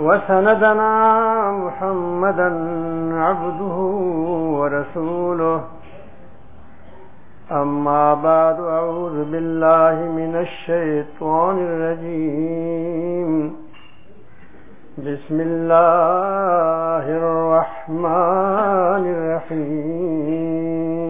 وسندنا محمدا عبده ورسوله. أما بعد أعوذ بالله من الشيطان الرجيم. بسم الله الرحمن الرحيم.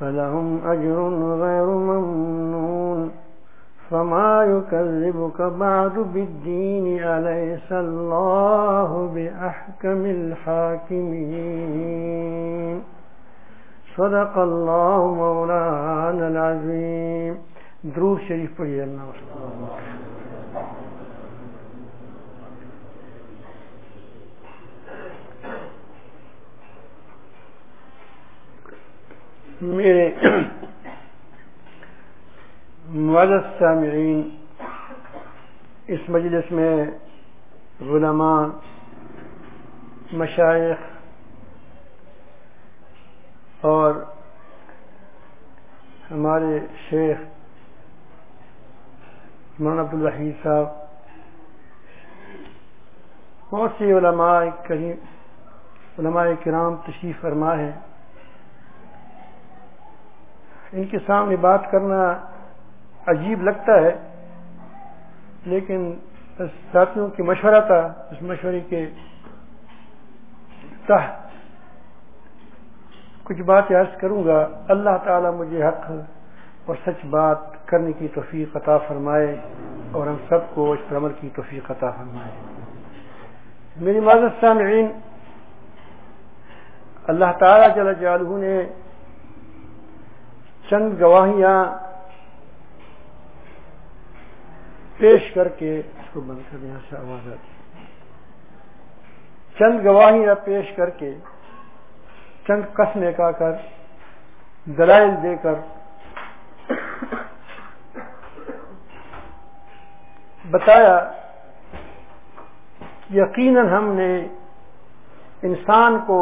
فلهم أجر غير ممنون. فما يكذبك بعد بالدين أليس الله بأحكم الحاكمين؟ صدق الله مولانا العظيم. درود شريف پڑھیے اللہ میرے معزز سامعین، اس مجلس میں علماء مشائق اور ہمارے شیخ مولانا عبدالوحید صاحب، بہت سی علماء کریم، علماء کرام تشریف فرما ہے ان کے سامنے بات کرنا عجیب لگتا ہے، لیکن ساتھیوں کی مشورہ تھا، اس مشورے کے تحت کچھ بات عرض کروں گا۔ اللہ تعالی مجھے حق اور سچ بات کرنے کی توفیق عطا فرمائے اور ہم سب کو اس پر عمل کی توفیق عطا فرمائے۔ میری معذرت سامعین، اللہ تعالی جل جالہ نے چند گواہیاں پیش کر کے اس کو بند کر یہاں سے آواز آتی چند گواہیاں پیش کر کے چند قسمیں کا کر، دلائل دے کر بتایا، یقیناً ہم نے انسان کو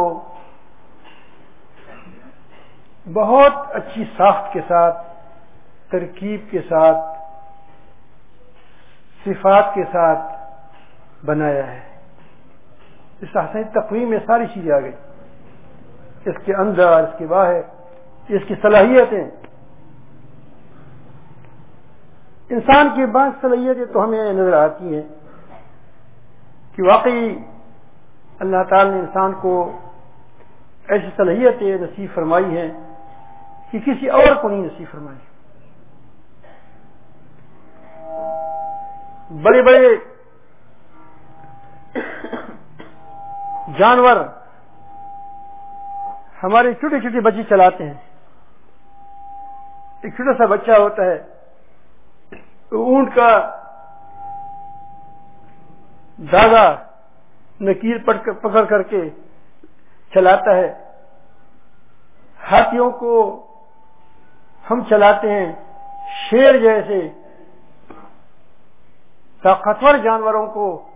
بہت اچھی ساخت کے ساتھ، ترکیب کے ساتھ، صفات کے ساتھ بنایا ہے۔ اس حسین تقویم میں ساری چیزیں آ گئی۔ اس کے اندر، اس کے باہر، اس کی صلاحیتیں۔ انسان کی بعض صلاحیتیں تو ہمیں نظر آتی ہیں کہ واقعی اللہ تعالی نے انسان کو ایسی صلاحیتیں نصیب فرمائی ہیں کہ کسی اور کو نہیں نصیب فرمائی بڑے بڑے جانور ہمارے چھوٹے چھوٹے بچے چلاتے ہیں۔ ایک چھوٹا سا بچہ ہوتا ہے، اونٹ کا دادا نکیر پکڑ کر کے چلاتا ہے۔ ہاتھیوں کو ہم چلاتے ہیں شیر جیسے طاقتور جانوروں کو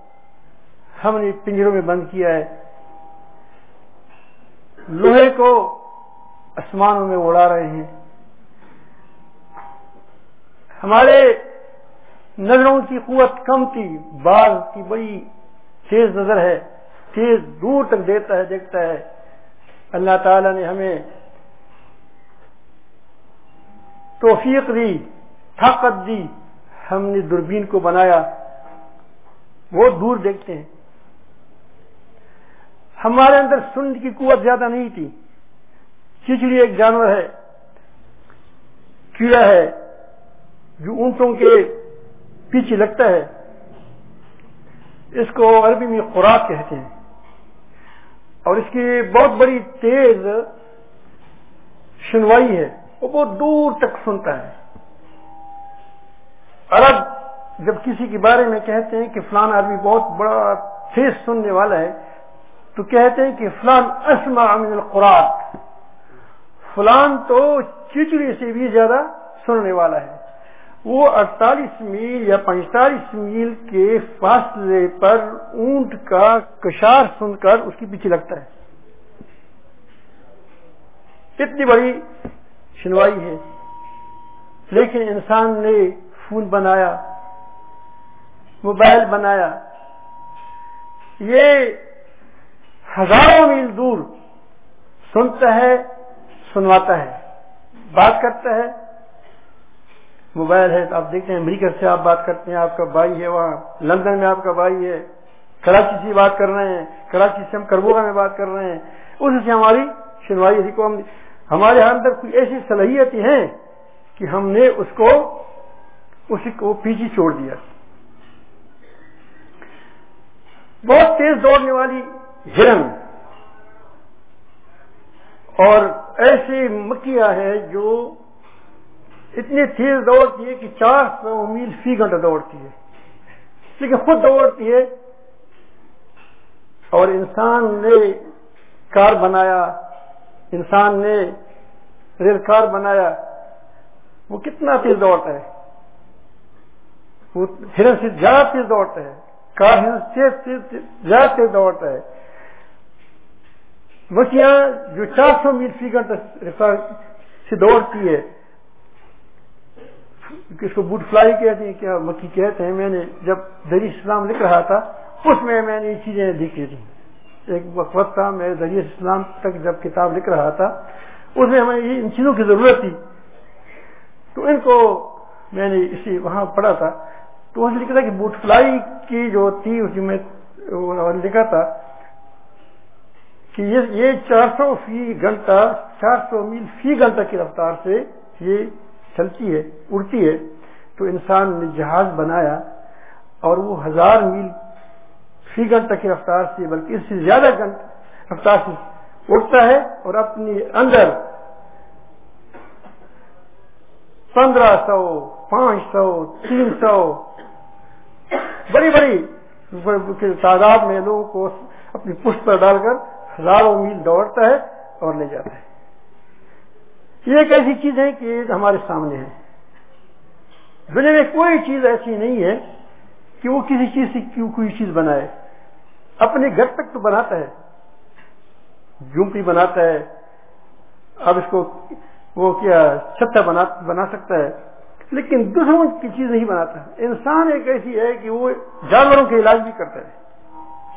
ہم نے پنجروں میں بند کیا ہے۔ لوہے کو آسمانوں میں اڑا رہے ہیں۔ ہمارے نظروں کی قوت کم تھی بعض کی بڑی تیز نظر ہے، تیز دور تک دیتا ہے، دیکھتا ہے۔ اللہ تعالی نے ہمیں توفیق دی، طاقت دی، ہم نے دوربین کو بنایا۔ بہت دور دیکھتے ہیں۔ ہمارے اندر سن کی قوت زیادہ نہیں تھی۔ چچڑی ایک جانور ہے، کیڑا ہے، جو اونٹوں کے پیچھے لگتا ہے۔ اس کو عربی میں خوراک کہتے ہیں۔ اور اس کی بہت بڑی تیز سنوائی ہے۔ وہ بہت دور تک سنتا ہے۔ عرب جب کسی کے بارے میں کہتے ہیں کہ فلان عربی بہت بڑا تیز سننے والا ہے، تو کہتے ہیں کہ فلان اسما من القرآن۔ فلان تو چچڑی سے بھی زیادہ سننے والا ہے۔ وہ اڑتالیس میل یا پینتالیس میل کے فاصلے پر اونٹ کا کشار سن کر اس کے پیچھے لگتا ہے۔ اتنی بڑی سنوائی ہے۔ لیکن انسان نے فون بنایا، موبائل بنایا۔ یہ ہزاروں میل دور سنتا ہے، سنواتا ہے۔ بات کرتا ہے۔ موبائل ہے تو آپ دیکھتے ہیں، امریکہ سے آپ بات کرتے ہیں، آپ کا بھائی ہے وہاں، لندن میں آپ کا بھائی ہے۔ کراچی سے بات کر رہے ہیں، کراچی سے ہم کربوگا میں بات کر رہے ہیں۔ اس سے ہماری سنوائی کو ہم ہمارے ہاں اندر کوئی ایسی صلاحیتیں ہیں کہ ہم نے اس کو اس کو پیچھے چھوڑ دیا۔ بہت تیز دوڑنے والی ہرن اور ایسی مکیا ہے جو اتنی تیز دوڑتی ہے کہ چار سو میل فی گھنٹہ دوڑتی ہے لیکن خود دوڑتی ہے اور انسان نے کار بنایا۔ انسان نے ریل کار بنایا، وہ کتنا تیز دوڑتا ہے؟ وہ ہرن سے زیادہ تیز دوڑتا ہے، کار ہرن سے زیادہ تیز دوڑتا ہے۔ مچھلیاں جو چار سو میل فی گھنٹہ سے دوڑتی ہے، اس کو بوٹ فلائی کہتے ہیں، کیا مکھی کہتے ہیں؟ میں نے جب دری اسلام لکھ رہا تھا، اس میں میں نے یہ چیزیں دیکھی تھی ایک وقت تھا میں دری اسلام تک جب کتاب لکھ رہا تھا، اس میں ہمیں ان چیزوں کی ضرورت تھی۔ تو ان کو میں نے اسی وہاں پڑھا تھا۔ تو وہاں لکھا تھا کہ بوٹ فلائی کی جو تھی، اس میں لکھا تھا کہ یہ چار سو فی گھنٹہ، چار سو میل فی گھنٹہ کی رفتار سے یہ چلتی ہے، اڑتی ہے۔ تو انسان نے جہاز بنایا اور وہ ہزار میل فی گھنٹہ کی رفتار سے، بلکہ اس سے زیادہ گھنٹہ رفتار سے اڑتا ہے اور اپنی اندر پندرہ سو، پانچ سو، تین سو بڑی بڑی تعداد میں لوگوں کو اپنی پشت پر ڈال کر ہزاروں میل دوڑتا ہے اور لے جاتا ہے۔ یہ ایک ایسی چیز ہے کہ ہمارے سامنے ہے۔ دنیا میں کوئی چیز ایسی نہیں ہے کہ وہ کسی چیز سے کیوں کوئی چیز بنائے۔ اپنے گھر تک تو بناتا ہے۔ جھونپڑی بناتا ہے۔ اب اس کو وہ کیا چھتا بنا بنا سکتا ہے۔ لیکن دوسروں کی چیز نہیں بناتا۔ انسان ایک ایسی ہے کہ وہ جانوروں کے علاج بھی کرتا ہے۔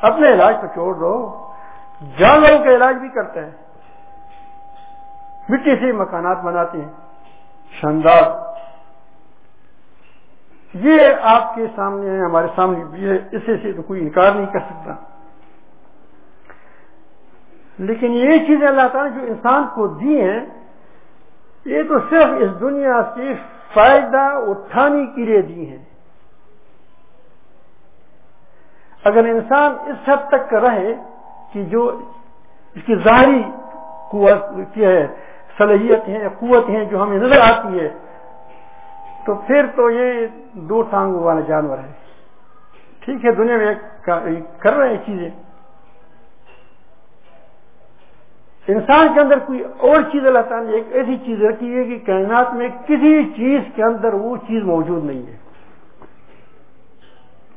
اپنے علاج کو چھوڑ دو۔ جانوروں کا علاج بھی کرتا ہے۔ مٹی سے مکانات بناتے ہیں۔ شاندار۔ یہ آپ کے سامنے ہمارے سامنے اسے سے تو کوئی انکار نہیں کر سکتا۔ لیکن یہ چیزیں اللہ تعالیٰ جو انسان کو دی ہیں، یہ تو صرف اس دنیا سے فائدہ اٹھانے کے لیے دی ہیں۔ اگر انسان اس حد تک رہے کہ جو اس کی ظاہری قوت ہے صلاحیت ہیں، قوت ہیں جو ہمیں نظر آتی ہے، تو پھر تو یہ دو ٹانگوں والا جانور ہے۔ ٹھیک ہے، دنیا میں کر رہے ہیں چیزیں۔ انسان کے اندر کوئی اور چیز اللہ تعالیٰ نے ایک ایسی چیز رکھی ہے کہ کائنات میں کسی چیز کے اندر وہ چیز موجود نہیں ہے۔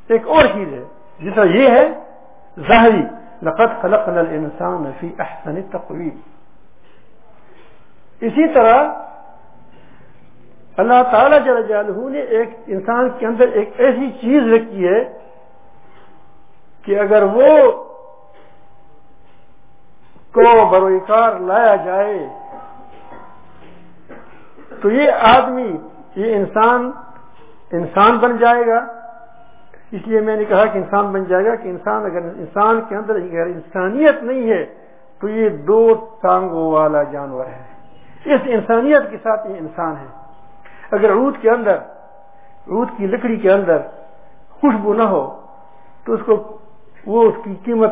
ایک اور چیز ہے، جس طرح یہ ہے، ظاہری، لقد خلقنا الانسان فی احسن تقویم۔ اسی طرح اللہ تعالی جل جلالہ نے ایک انسان کے اندر ایک ایسی چیز رکھی ہے کہ اگر وہ کو بروکار لایا جائے۔ تو یہ آدمی، یہ انسان انسان بن جائے گا۔ اس لیے میں نے کہا کہ انسان بن جائے گا کہ انسان اگر انسان کے اندر اگر انسانیت نہیں ہے، تو یہ دو ٹانگوں والا جانور ہے۔ اس انسانیت کے ساتھ یہ انسان ہے۔ اگر عود کے اندر، عود کی لکڑی کے اندر خوشبو نہ ہو، تو اس کو وہ اس کی قیمت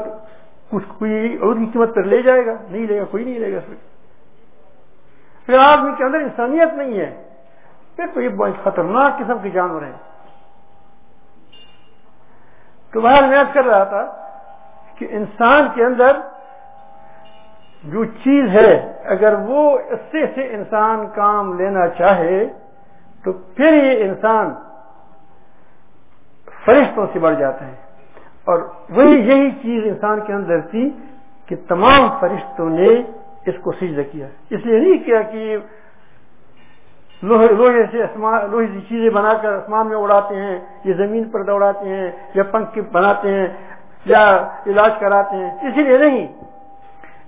کوئی عود کی قیمت پر لے جائے گا، نہیں لے گا، کوئی نہیں لے گا اگر آدمی کے اندر انسانیت نہیں ہے، پھر تو یہ بہت خطرناک قسم کے جانور ہیں۔ تو باہر میں کر رہا تھا کہ انسان کے اندر جو چیز ہے، اگر وہ اس سے سے انسان کام لینا چاہے، تو پھر یہ انسان فرشتوں سے بڑھ جاتا ہے۔ اور وہی یہی چیز انسان کے اندر تھی کہ تمام فرشتوں نے اس کو سجدہ کیا۔ اس لیے نہیں کیا کہ لوہے سے لوہے سے چیزیں بنا کر آسمان میں اڑاتے ہیں، یا زمین پر دوڑاتے ہیں، یا پنکھ بناتے ہیں، یا علاج کراتے ہیں۔ اس لیے نہیں۔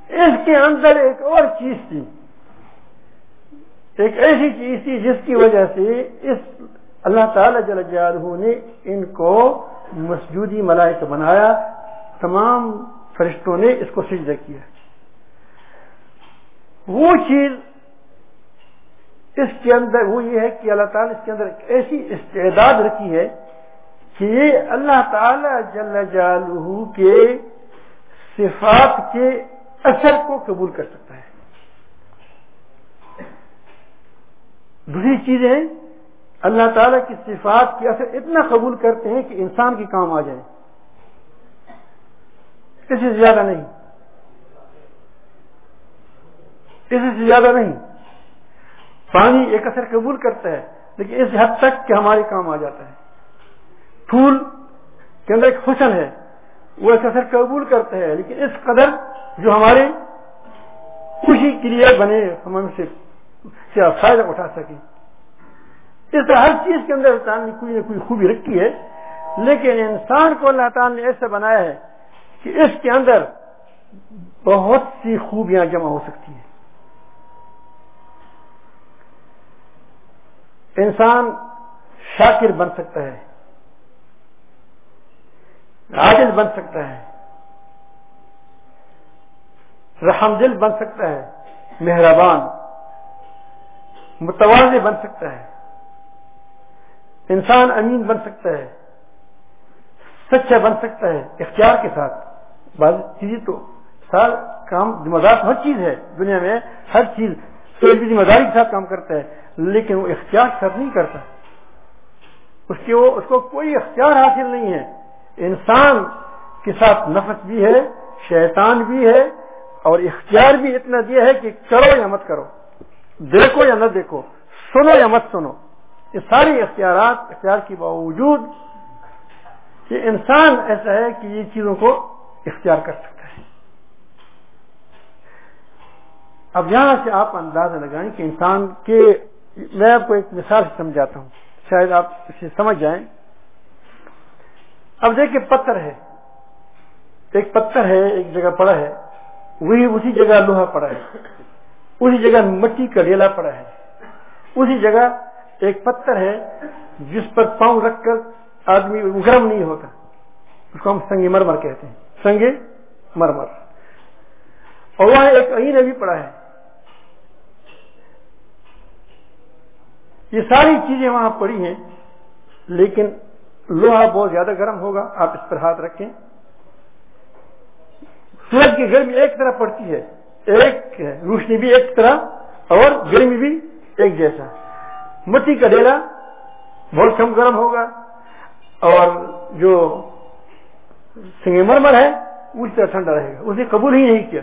اس کے اندر ایک اور چیز تھی۔ ایک ایسی چیز تھی جس کی وجہ سے اس اللہ تعالی جل جلالہ نے ان کو مسجودی ملائک بنایا تمام فرشتوں نے اس کو سجدہ کیا وہ چیز اس کے اندر وہ یہ ہے کہ اللہ تعالیٰ اس کے اندر ایسی استعداد رکھی ہے کہ یہ اللہ تعالی جل جالہ کے صفات کے اثر کو قبول کر سکتا ہے۔ دوسری چیزیں اللہ تعالیٰ کی صفات کے اثر اتنا قبول کرتے ہیں کہ انسان کی کام آ جائے۔ اس سے زیادہ نہیں۔ اس سے زیادہ نہیں۔ پانی ایک اثر قبول کرتا ہے، لیکن اس حد تک کہ ہمارے کام آ جاتا ہے۔ پھول کے اندر ایک حسن ہے، وہ ایک اثر قبول کرتا ہے، لیکن اس قدر جو ہمارے خوشی کے لیے بنے، ہم سے فائدہ اٹھا سکیں۔ اس طرح ہر چیز کے اندر نے کوئی نہ کوئی خوبی رکھی ہے، لیکن انسان کو اللہ تعالیٰ نے ایسا بنایا ہے کہ اس کے اندر بہت سی خوبیاں جمع ہو سکتی ہیں۔ انسان شاکر بن سکتا ہے، عاجز بن سکتا ہے، رحم دل بن سکتا ہے، مہربان متوازے بن سکتا ہے۔ انسان امین بن سکتا ہے، سچا بن سکتا ہے، اختیار کے ساتھ۔ بعض چیزیں تو سال کام ذمہ دار ہر چیز ہے، دنیا میں ہر چیز ذمہ داری کے ساتھ کام کرتا ہے، لیکن وہ اختیار کے ساتھ نہیں کرتا۔ اس کے وہ اس کو کوئی اختیار حاصل نہیں ہے۔ انسان کے ساتھ نفس بھی ہے، شیطان بھی ہے، اور اختیار بھی اتنا دیا ہے کہ کرو یا مت کرو۔ دیکھو یا نہ دیکھو، سنو یا مت سنو۔ یہ ساری اختیارات، اختیار کے باوجود یہ انسان ایسا ہے کہ یہ چیزوں کو اختیار کر سکتا ہے۔ اب یہاں سے آپ اندازہ لگائیں کہ انسان کے، میں آپ کو ایک مثال سے سمجھاتا ہوں، شاید آپ اسے سمجھ جائیں۔ اب دیکھیں پتھر ہے۔ ایک پتھر ہے، ایک جگہ پڑا ہے۔ وہی اسی جگہ لوہا پڑا ہے۔ اسی جگہ مٹی کا ڈیلا پڑا ہے۔ اسی جگہ ایک پتھر ہے جس پر پاؤں رکھ کر آدمی گرم نہیں ہوتا، اس کو ہم سنگ مرمر کہتے ہیں۔ سنگ مرمر۔ اور وہاں ایک این بھی پڑا ہے۔ یہ ساری چیزیں وہاں پڑی ہیں، لیکن لوہا بہت زیادہ گرم ہوگا، آپ اس پر ہاتھ رکھیں۔ سورج کی گرمی ایک طرح پڑتی ہے، ایک روشنی بھی ایک طرح اور گرمی بھی ایک جیسا۔ مٹی کا ڈیرا بہت کم گرم ہوگا اور جو سنگ مرمر ہے اس طرح ٹھنڈا رہے گا۔ اسے قبول ہی نہیں کیا۔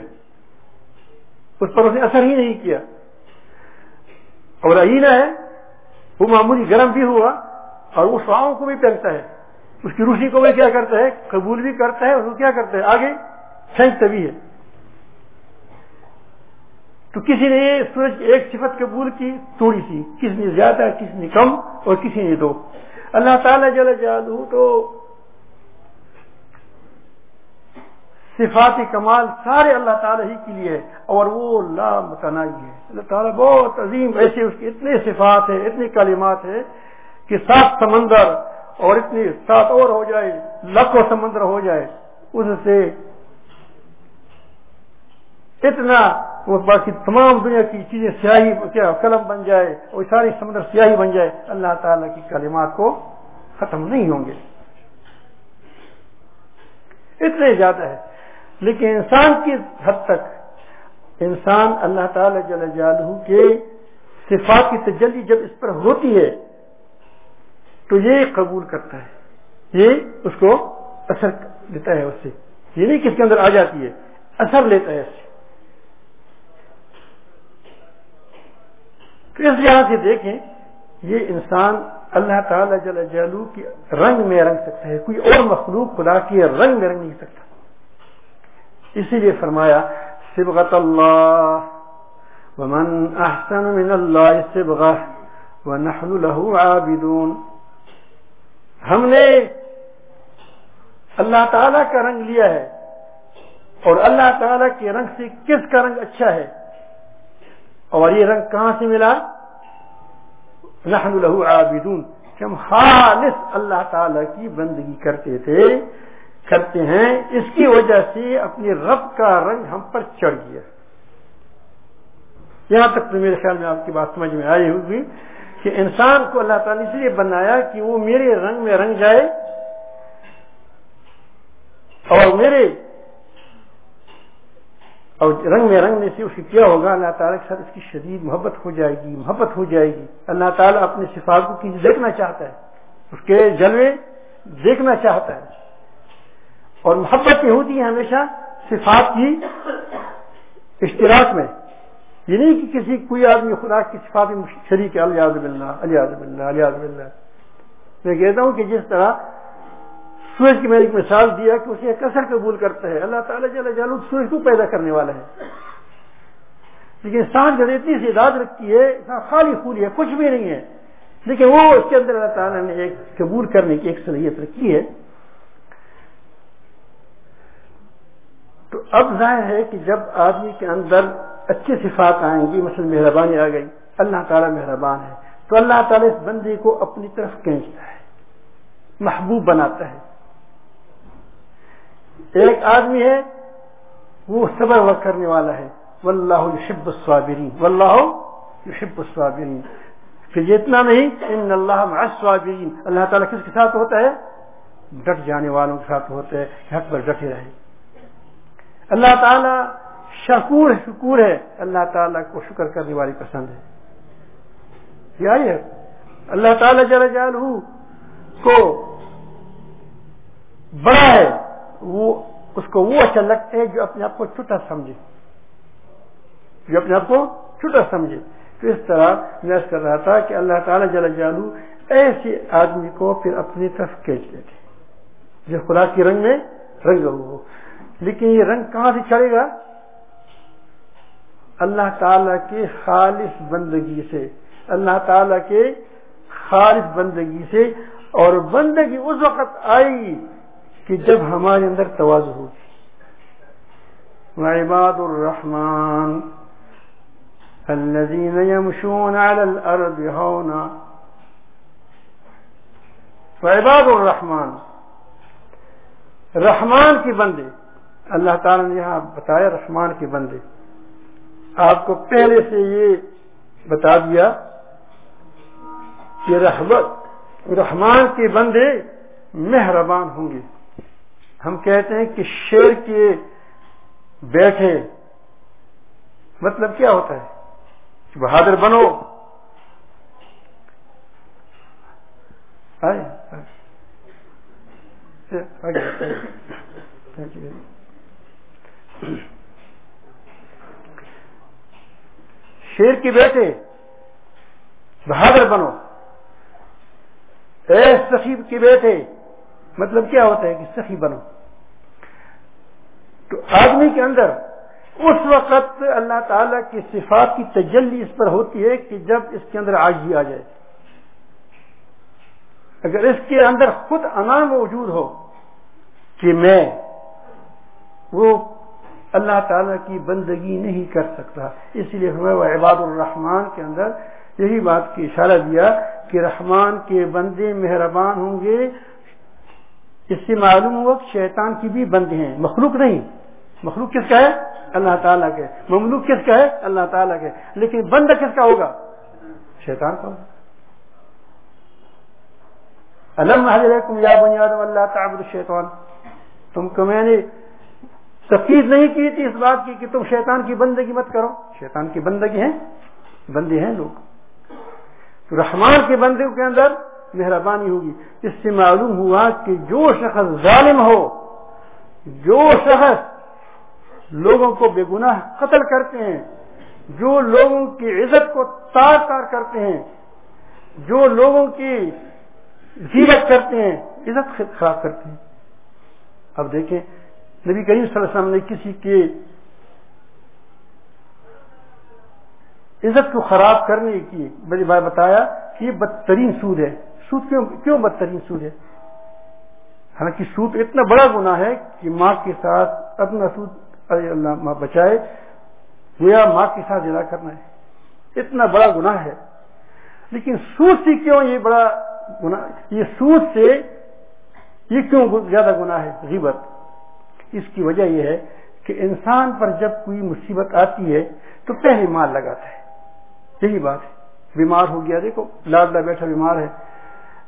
اس پر اس نے اثر ہی نہیں کیا۔ اور آئینہ ہے، وہ معمولی گرم بھی ہوا اور وہ سواؤں کو بھی پہنتا ہے۔ اس کی روشنی کو بھی کیا کرتا ہے؟ قبول بھی کرتا ہے اور وہ کیا کرتا ہے؟ آگے کھینچتا بھی ہے۔ تو کسی نے سورج کی ایک صفت قبول کی، تھوڑی سی، کسی نے زیادہ، کسی نے کم اور کسی نے دو۔ اللہ تعالیٰ جل جالو تو صفات کمال سارے اللہ تعالیٰ ہی کے لیے اور وہ لا متنائی ہے۔ اللہ تعالیٰ بہت عظیم، ایسے اس کے اتنے صفات ہیں، اتنے کلمات ہیں کہ سات سمندر اور اتنی سات اور ہو جائے لاکھوں سمندر ہو جائے اس سے اتنا وہ باقی تمام دنیا کی چیزیں سیاہی کیا، قلم بن جائے اور ساری سمندر سیاہی بن جائے، اللہ تعالیٰ کی کلمات کو ختم نہیں ہوں گے۔ اتنے زیادہ ہے۔ لیکن انسان کی حد تک، انسان اللہ تعالی جل جالہ کے صفات کی تجلی جب اس پر ہوتی ہے، تو یہ قبول کرتا ہے۔ یہ اس کو اثر دیتا ہے، اس سے۔ یہ نہیں کس کے اندر آ جاتی ہے، اثر لیتا ہے اس سے۔ تو اس لحاظ سے دیکھیں، یہ انسان اللہ تعالی جل جالو کی رنگ میں رنگ سکتا ہے، کوئی اور مخلوق خدا کی رنگ میں رنگ نہیں سکتا۔ اسی لیے فرمایا، سبغت اللہ، ومن احسن من اللہ سبغہ، ونحن له عابدون۔ ہم نے اللہ تعالی کا رنگ لیا ہے، اور اللہ تعالی کے رنگ سے کس کا رنگ اچھا ہے؟ اور یہ رنگ کہاں سے ملا؟ نحن له عابدون۔ کہ ہم خالص اللہ تعالی کی بندگی کرتے تھے، کرتے ہیں، اس کی وجہ سے اپنے رب کا رنگ ہم پر چڑھ گیا۔ یہاں تک تو میرے خیال میں آپ کی بات سمجھ میں آئی ہوگی کہ انسان کو اللہ تعالیٰ اس لیے بنایا کہ وہ میرے رنگ میں رنگ جائے اور میرے اور رنگ میں رنگنے سے اس کی کیا ہوگا، اللہ تعالیٰ کے ساتھ اس کی شدید محبت ہو جائے گی، محبت ہو جائے گی۔ اللہ تعالیٰ اپنے صفات کو کسی دیکھنا چاہتا ہے، اس کے جلوے دیکھنا چاہتا ہے۔ اور محبت یہ ہوتی ہے ہمیشہ صفات کی اشتراک میں۔ یہ نہیں کہ کسی، کوئی آدمی خدا کی صفات میں شریک الیاز بلّہ الیاز بلّہ الیاز بلّہ میں کہتا ہوں کہ جس طرح سورج کی میں نے ایک مثال دیا کہ اسے کثر قبول کرتا ہے اللہ تعالیٰ جل جالو سورج کو پیدا کرنے والا ہے لیکن سانس جب اتنی سی داد رکھتی ہے خالی پھولی ہے، کچھ بھی نہیں ہے۔ لیکن وہ اس کے اندر اللہ تعالیٰ نے ایک قبول کرنے کی ایک صلاحیت رکھی ہے۔ تو اب ظاہر ہے کہ جب آدمی کے اندر اچھی صفات آئیں گی، مثلا مہربانی آ گئی، اللہ تعالیٰ مہربان ہے۔ تو اللہ تعالیٰ اس بندے کو اپنی طرف کھینچتا ہے، محبوب بناتا ہے۔ ایک آدمی ہے، وہ صبر وقت کرنے والا ہے۔ واللہ یحب الصابرین، واللہ یحب الصابرین۔ پھر اتنا نہیں، ان اللہ مع الصابرین۔ اللہ تعالیٰ کس کے ساتھ ہوتا ہے؟ ڈٹ جانے والوں کے ساتھ ہوتا ہے، حق پر ڈٹے رہے۔ اللہ تعالیٰ شکور شکور ہے۔ اللہ تعالیٰ کو شکر کرنے والی پسند ہے۔ کیا ہے۔ اللہ تعالیٰ جل جالہ کو بڑا ہے۔ وہ اس کو وہ اچھا لگتا ہے جو اپنے آپ کو چھوٹا سمجھے۔ جو اپنے آپ کو چھوٹا سمجھے۔ تو اس طرح میں کر رہا تھا کہ اللہ تعالیٰ جل جالو ایسے آدمی کو پھر اپنی طرف کھینچ لیتے جو خدا کے رنگ میں رنگ ہو۔ لیکن یہ رنگ کہاں سے چڑھے گا؟ اللہ تعالی کے خالص بندگی سے۔ اللہ تعالی کے خالص بندگی سے۔ اور بندگی اس وقت آئے گی کہ جب ہمارے اندر توازو ہوگی وعباد الرحمن الذين يمشون على الارض هونا۔ وعباد الرحمن، رحمان کی بندے۔ اللہ تعالی نے یہاں بتایا رحمان کے بندے۔ آپ کو پہلے سے یہ بتا دیا کہ رحمت، رحمان کے بندے مہربان ہوں گے۔ ہم کہتے ہیں کہ شیر کے بیٹھے مطلب کیا ہوتا ہے؟ بہادر بنو۔ شیر کے بیٹے بہادر بنو۔ اے سخیب کے بیٹے مطلب کیا ہوتا ہے کہ سخی بنو؟ تو آدمی کے اندر اس وقت اللہ تعالی کی صفات کی تجلی اس پر ہوتی ہے کہ جب اس کے اندر آجی آ جائے۔ اگر اس کے اندر خود انا موجود ہو کہ میں وہ اللہ تعالی کی بندگی نہیں کر سکتا، اس لیے ہمیں وہ عباد الرحمان کے اندر یہی بات کی اشارہ دیا کہ رحمان کے بندے مہربان ہوں گے اس سے معلوم ہوا کہ شیطان کی بھی بندے ہیں۔ مخلوق نہیں۔ مخلوق کس کا ہے؟ اللہ تعالیٰ کے۔ مملوک کس کا ہے؟ اللہ تعالیٰ کے۔ لیکن بند کس کا ہوگا؟ شیطان کا ہوگا۔ علم یا بنیاد اللہ تعبد الشیطان۔ تم کو میں نے تفید نہیں کی تھی اس بات کی کہ تم شیطان کی بندگی مت کرو۔ شیطان کی بندگی ہیں۔ بندے ہیں لوگ۔ تو رحمان کے بندے کے اندر مہربانی ہوگی۔ اس سے معلوم ہوا کہ جو شخص ظالم ہو، جو شخص لوگوں کو بے گناہ قتل کرتے ہیں، جو لوگوں کی عزت کو تار تار کرتے ہیں، جو لوگوں کی زیرت کرتے ہیں، عزت خراب کرتے ہیں۔ اب دیکھیں، نبی کریم صلی اللہ علیہ وسلم نے کسی کے عزت کو خراب کرنے کی بڑی بات بتایا کہ یہ بدترین سود ہے۔ سود کیوں کیوں بدترین سود ہے؟ حالانکہ سود اتنا بڑا گنا ہے کہ ماں کے ساتھ اپنا سود اللہ ماں بچائے گویا ماں کے ساتھ جلا کرنا ہے۔ اتنا بڑا گناہ ہے۔ لیکن سود سے کیوں یہ بڑا گنا یہ سود سے یہ کیوں زیادہ گنا ہے؟ غیبت۔ اس کی وجہ یہ ہے کہ انسان پر جب کوئی مصیبت آتی ہے تو پہلے مال لگاتا ہے۔ یہی بات ہے۔ بیمار ہو گیا، دیکھو لاڈلا بیٹھا بیمار ہے۔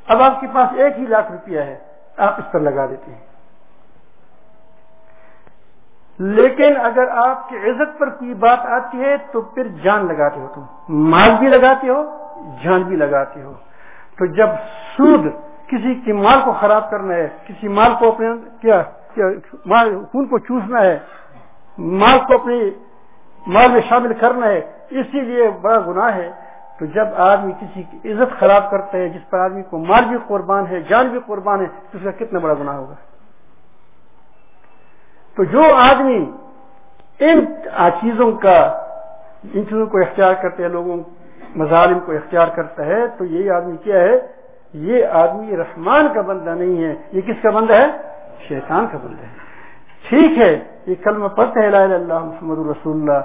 اب آپ کے پاس ایک ہی لاکھ روپیہ ہے، آپ اس پر لگا دیتے ہیں۔ لیکن اگر آپ کی عزت پر کوئی بات آتی ہے، تو پھر جان لگاتے ہو تم۔ مال بھی لگاتے ہو، جان بھی لگاتے ہو۔ تو جب سود کسی کے مال کو خراب کرنا ہے، کسی مال کو اپنے کیا خون کو چوسنا ہے، مال کو اپنی مال میں شامل کرنا ہے، اسی لیے بڑا گناہ ہے۔ تو جب آدمی کسی کی عزت خراب کرتا ہے، جس پر آدمی کو مال بھی قربان ہے، جان بھی قربان ہے، تو اس کا کتنا بڑا گناہ ہوگا؟ تو جو آدمی ان چیزوں کا، ان چیزوں کو اختیار کرتے ہیں لوگوں، مظالم کو اختیار کرتا ہے، تو یہ آدمی کیا ہے؟ یہ آدمی رحمان کا بندہ نہیں ہے۔ یہ کس کا بندہ ہے؟ شیطان کا بندہ ہے۔ ٹھیک ہے، یہ کلمہ پڑھتے ہیں اللہ محمد رسول اللہ۔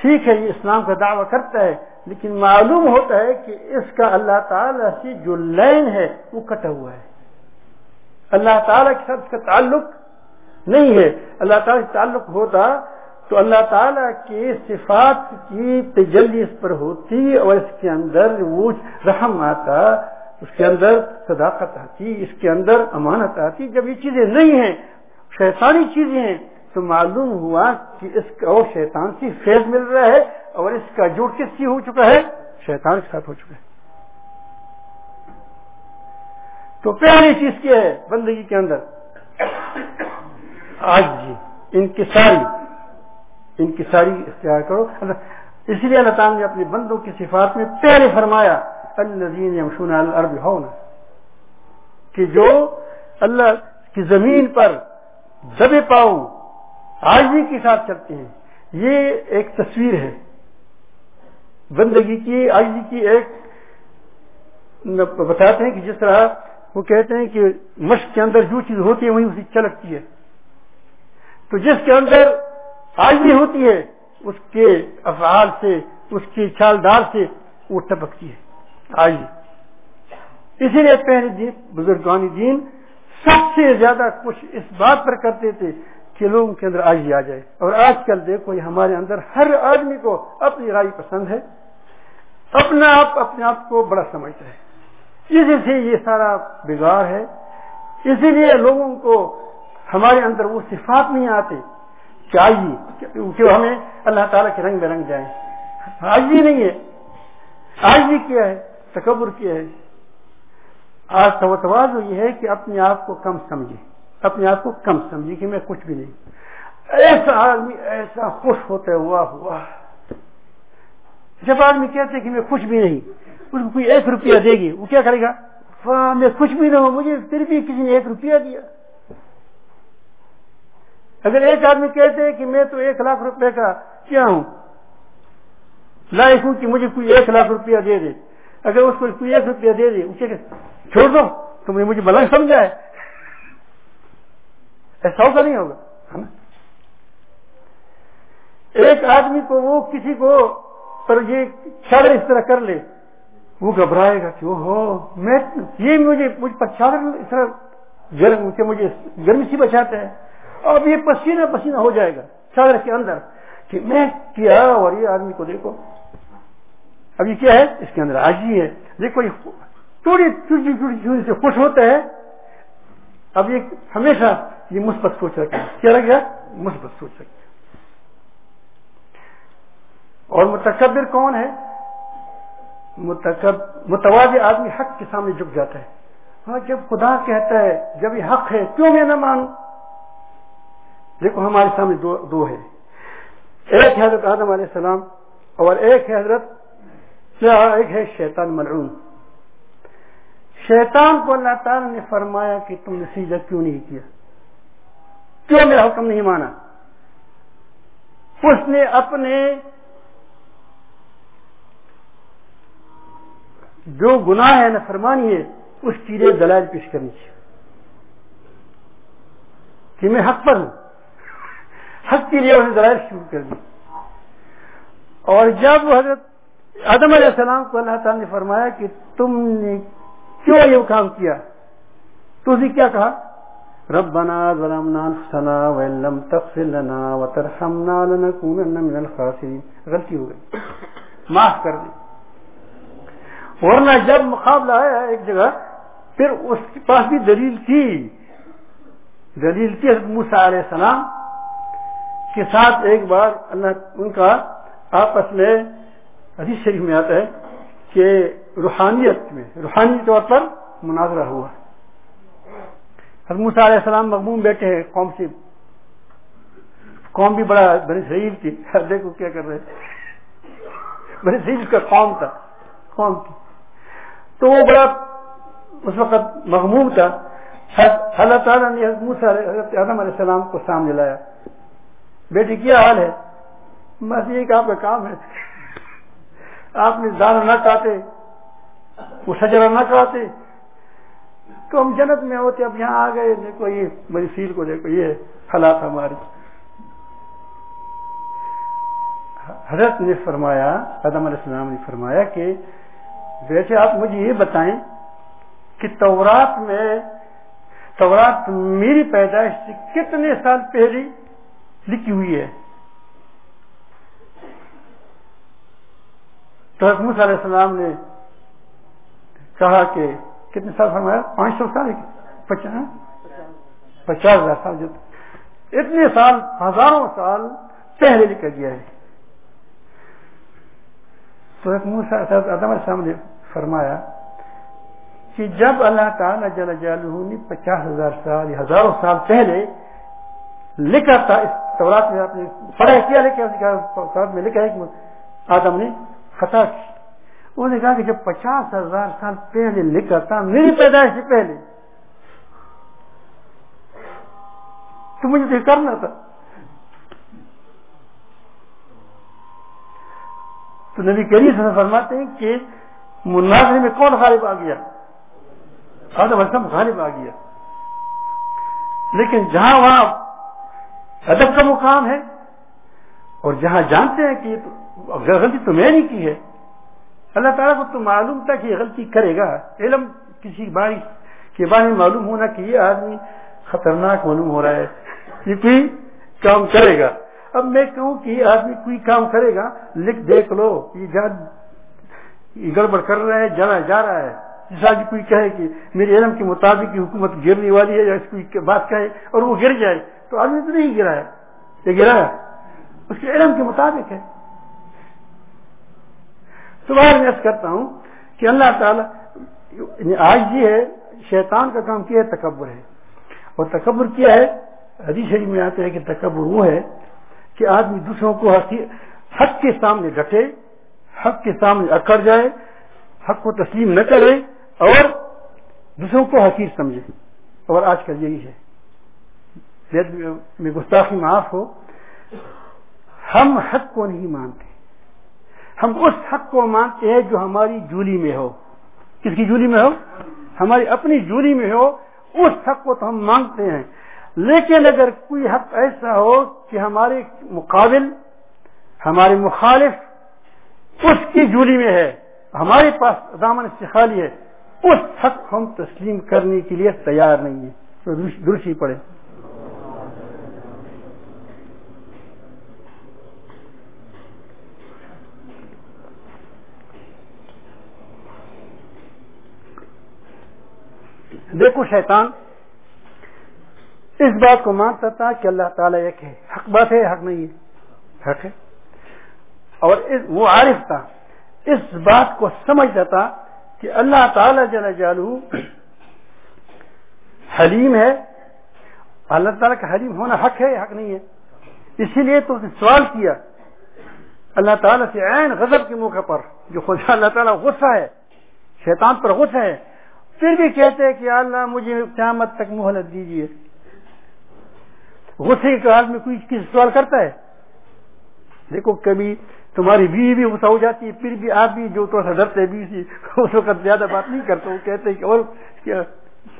ٹھیک ہے، یہ اسلام کا دعویٰ کرتا ہے لیکن معلوم ہوتا ہے کہ اس کا اللہ تعالی سے جو لائن ہے وہ کٹا ہوا ہے۔ اللہ تعالیٰ کے ساتھ اس کا تعلق نہیں ہے۔ اللہ تعالیٰ سے تعلق ہوتا تو اللہ تعالیٰ کی صفات کی تجلی اس پر ہوتی اور اس کے اندر وہ رحم آتا، اس کے اندر صداقت آتی، اس کے اندر امانت آتی۔ جب یہ چیزیں نہیں ہیں، شیطانی چیزیں ہیں تو معلوم ہوا کہ اس کا شیطان سے فیض مل رہا ہے اور اس کا جوڑ کس سے ہو چکا ہے؟ شیطان کے ساتھ ہو چکا ہے۔ تو پہلی چیز کیا ہے بندگی کے اندر؟ آج جی ان کی ساری، ان کی ساری اختیار کرو۔ اس لیے اللہ تعالیٰ نے اپنے بندوں کی صفات میں پہلے فرمایا یمشون الارض ہونا کہ جو اللہ کی زمین پر دبے پاؤں آجی کے ساتھ چلتے ہیں۔ یہ ایک تصویر ہے۔ بندگی کی آجی کی ایک بتاتے ہیں کہ جس طرح وہ کہتے ہیں کہ مشق کے اندر جو چیز ہوتی ہے وہی اسی چلکتی ہے۔ تو جس کے اندر آجی ہوتی ہے، اس کے افعال سے، اس کی چھالدار سے وہ ٹپکتی ہے۔ آئی اسی لیے پہلے دین بزرگانی دین سب سے زیادہ کچھ اس بات پر کرتے تھے کہ لوگوں کے اندر آج ہی آ جائے۔ اور آج کل دیکھو، یہ ہمارے اندر ہر آدمی کو اپنی رائے پسند ہے۔ اپنا آپ اپنے آپ کو بڑا سمجھتا ہے۔ اسی سے یہ سارا بگاڑ ہے۔ اسی لیے لوگوں کو ہمارے اندر وہ صفات نہیں آتے چاہیے کہ ہمیں اللہ تعالیٰ کے رنگ میں رنگ جائیں۔ آج بھی نہیں ہے۔ آج بھی کیا ہے؟ تکبر کیا ہے؟ آج توتواز یہ ہے کہ اپنے آپ کو کم سمجھے اپنے آپ کو کم سمجھے کہ میں کچھ بھی نہیں۔ ایسا آدمی ایسا خوش ہوتا ہوا ہوا جب آدمی کہتے کہ میں کچھ بھی نہیں، اس کو کوئی ایک روپیہ دے گی، وہ کیا کرے گا؟ میں کچھ بھی نہ ہوں، مجھے پھر بھی کسی نے ایک روپیہ دیا۔ اگر ایک آدمی کہتے کہ میں تو ایک لاکھ روپے کا کیا ہوں؟ لائق ہوں کہ مجھے کوئی ایک لاکھ روپیہ دے دے۔ اگر اس کو کوئی ایک روپیہ دے دے اسے چھوڑ دو تو مجھے ملنگ سمجھا ہے۔ ایسا ہوگا نہیں ہوگا ایک آدمی کو وہ کسی کو پر یہ چادر اس طرح کر لے، وہ گھبرائے گا کہ ہو میں یہ مجھے، مجھ پر چادر اس طرح گرم مجھے گرمی سے بچاتا ہے۔ اب یہ پسینہ پسینہ ہو جائے گا چادر کے اندر کہ میں کیا اور یہ آدمی کو دیکھو۔ اب یہ کیا ہے؟ اس کے اندر آج ہی ہے۔ دیکھو، یہ تھوڑی چھوٹی چھوٹی چھوٹی سے خوش ہوتا ہے۔ اب یہ ہمیشہ یہ مثبت سوچ رکھے کیا لگ گیا؟ مثبت سوچ رکھے اور متکبر کون ہے؟ متوازی آدمی حق کے سامنے جھک جاتا ہے۔ ہاں جب خدا کہتا ہے، جب یہ حق ہے، کیوں میں نہ مانوں؟ دیکھو، ہمارے سامنے دو دو ہے ایک حضرت آدم علیہ السلام اور ایک ہے حضرت ایک ہے شیطان ملعون۔ شیطان کو اللہ تعالی نے فرمایا کہ تم نے سیدھا کیوں نہیں کیا؟ کیوں میرا حکم نہیں مانا؟ اس نے اپنے جو گناہ ہے نہ فرمانی ہے اس کی لیے دلائل پیش کرنی چاہیے۔ کہ میں حق پر ہوں۔ حق کے لیے انہیں دلائل شروع کر دی۔ اور جب حضرت آدم علیہ السلام کو اللہ تعالی نے فرمایا کہ تم نے کیوں یہ کام کیا؟ تو اسی کیا کہا؟ ربنا ظلمنا انفسنا وان لم تغفر لنا وترحمنا لنكونن من الخاسرين. غلطی ہو گئی. معاف کر دی. ورنہ جب مقابلہ آیا ایک جگہ، پھر اس کے پاس بھی دلیل تھی. دلیل تھی حضرت موسیٰ علیہ السلام کے ساتھ ایک بار اللہ ان کا آپس میں حدیث شریف میں آتا ہے کہ روحانیت میں، روحانی طور پر مناظرہ ہوا. حضرت موسیٰ علیہ السلام مغموم بیٹھے ہیں، قوم سے قوم بھی بڑا بنی شہید تھی دیکھو کیا کر رہے بنی شہید کا قوم تھا، قوم کی۔ تو وہ بڑا اس وقت مغموم تھا۔ اللہ تعالیٰ نے حضرت آدم علیہ السلام کو سامنے لایا۔ بیٹی، کیا حال ہے؟ بس یہ کہ آپ کا کام ہے۔ آپ نے دانا نہ کاتے وہ سجرا نہ کاتے تو ہم جنت میں ہوتے اب یہاں آ گئے، دیکھو یہ میری سیل کو دیکھو، یہ حالات ہماری حضرت نے فرمایا عدم علیہ السلام نے فرمایا کہ ویسے آپ مجھے یہ بتائیں کہ تورات میں، تورات میری پیدائش سے کتنے سال پہلے لکھی ہوئی ہے؟ تو حکمت علیہ السلام نے کہا کہ کتنے سال فرمایا؟ پانچ سو سال پچاس ہزار سال جو اتنے سال، ہزاروں سال پہلے لکھا گیا ہے۔ تو عدم السلام نے فرمایا کہ جب اللہ تعالی جل جلالہ نے پچاس ہزار سال یا ہزاروں سال پہلے لکھا تھا، اس تورات میں آپ نے پڑھا کیا، لکھا میں لکھا ہے آدم نے خطا کی۔ انہوں نے کہا کہ جب پچاس ہزار سال پہلے لکھا تھا میری پیدائش سے پہلے تو مجھے تو کرنا تھا تو نبی کریم سے فرماتے ہیں کہ مناظر میں کون غالب آ گیا آدم اسلم غالب آ گیا لیکن جہاں وہاں ادب کا مقام ہے اور جہاں جانتے ہیں کہ غلطی تو میں نہیں کی ہے اللہ تعالیٰ کو تو معلوم تھا کہ یہ غلطی کرے گا۔ علم کسی باری کے بارے میں معلوم ہونا کہ یہ آدمی خطرناک معلوم ہو رہا ہے۔ یہ کوئی کام کرے گا۔ اب میں کہوں کہ یہ آدمی کوئی کام کرے گا، لکھ دیکھ لو یہ گڑبڑ کر رہا ہے، جانا جا رہا ہے۔ جس آدمی کوئی کہے کہ میرے علم کے مطابق کی حکومت گرنے والی ہے یا اس کی بات کہے اور وہ گر جائے تو آدمی تو نہیں گرا ہے، یہ گرا ہے۔ اس کے علم کے مطابق ہے۔ تو میں کرتا ہوں کہ اللہ تعالی یعنی آج یہ ہے، شیطان کا کام کیا ہے؟ تکبر ہے۔ اور تکبر کیا ہے؟ حدیث شریف میں آتا ہے کہ تکبر وہ ہے کہ آدمی دوسروں کو حق کے سامنے ڈٹے، حق کے سامنے اکڑ جائے، حق کو تسلیم نہ کرے اور دوسروں کو حقیر سمجھے۔ اور آج کل یہی ہے۔ میں گستاخی معاف ہو۔ ہم حق کو نہیں مانتے۔ ہم اس حق کو مانتے ہیں جو ہماری جولی میں ہو۔ کس کی جولی میں ہو؟ ہماری اپنی جولی میں ہو۔ اس حق کو تو ہم مانگتے ہیں۔ لیکن اگر کوئی حق ایسا ہو کہ ہمارے مقابل، ہمارے مخالف اس کی جولی میں ہے، ہمارے پاس دامن سے خالی ہے، اس حق ہم تسلیم کرنے کے لیے تیار نہیں ہے تو درشی پڑے دیکھو شیطان، اس بات کو مانتا تھا کہ اللہ تعالیٰ ایک ہے حق بات ہے، حق نہیں ہے۔ حق ہے۔ اور وہ عارف تھا۔ اس بات کو سمجھتا تھا کہ اللہ تعالی جل جالو حلیم ہے۔ اللہ تعالیٰ کا حلیم ہونا حق ہے، حق نہیں ہے۔ اسی لیے تو اس نے سوال کیا۔ اللہ تعالیٰ سے عین غضب کے موقع پر، جو خدا، اللہ تعالیٰ غصہ ہے، شیطان پر غصہ ہے۔ پھر بھی کہتے ہیں کہ اللہ مجھے قیامت تک مہلت دیجیے غصے کے حال میں کوئی کسی سوال کرتا ہے۔ دیکھو، کبھی تمہاری بیوی بھی غصہ ہو جاتی ہے، پھر بھی آپ بھی جو تھوڑا سا ڈرتے ہیں بیوی سے اس وقت زیادہ بات نہیں کرتے وہ کہتے کہ اور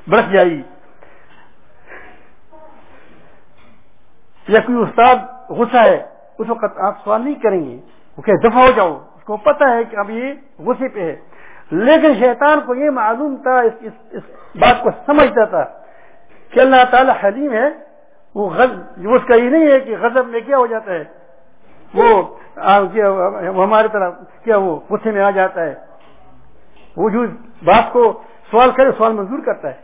بڑھ جائے گی یا کوئی استاد غصہ ہے، اس وقت آپ سوال نہیں کریں گے۔ وہ کہ دفاع ہو جاؤ، اس کو پتا ہے کہ اب یہ غصے پہ ہے۔ لیکن شیطان کو یہ معلوم تھا اس, اس, اس بات کو سمجھتا تھا کہ اللہ تعالی حلیم ہے وہ اس کا یہ نہیں ہے کہ غضب میں کیا ہو جاتا ہے؟ وہ ہمارے طرح کیا وہ غصے میں آ جاتا ہے؟ وہ جو بات کو سوال کرے سوال منظور کرتا ہے۔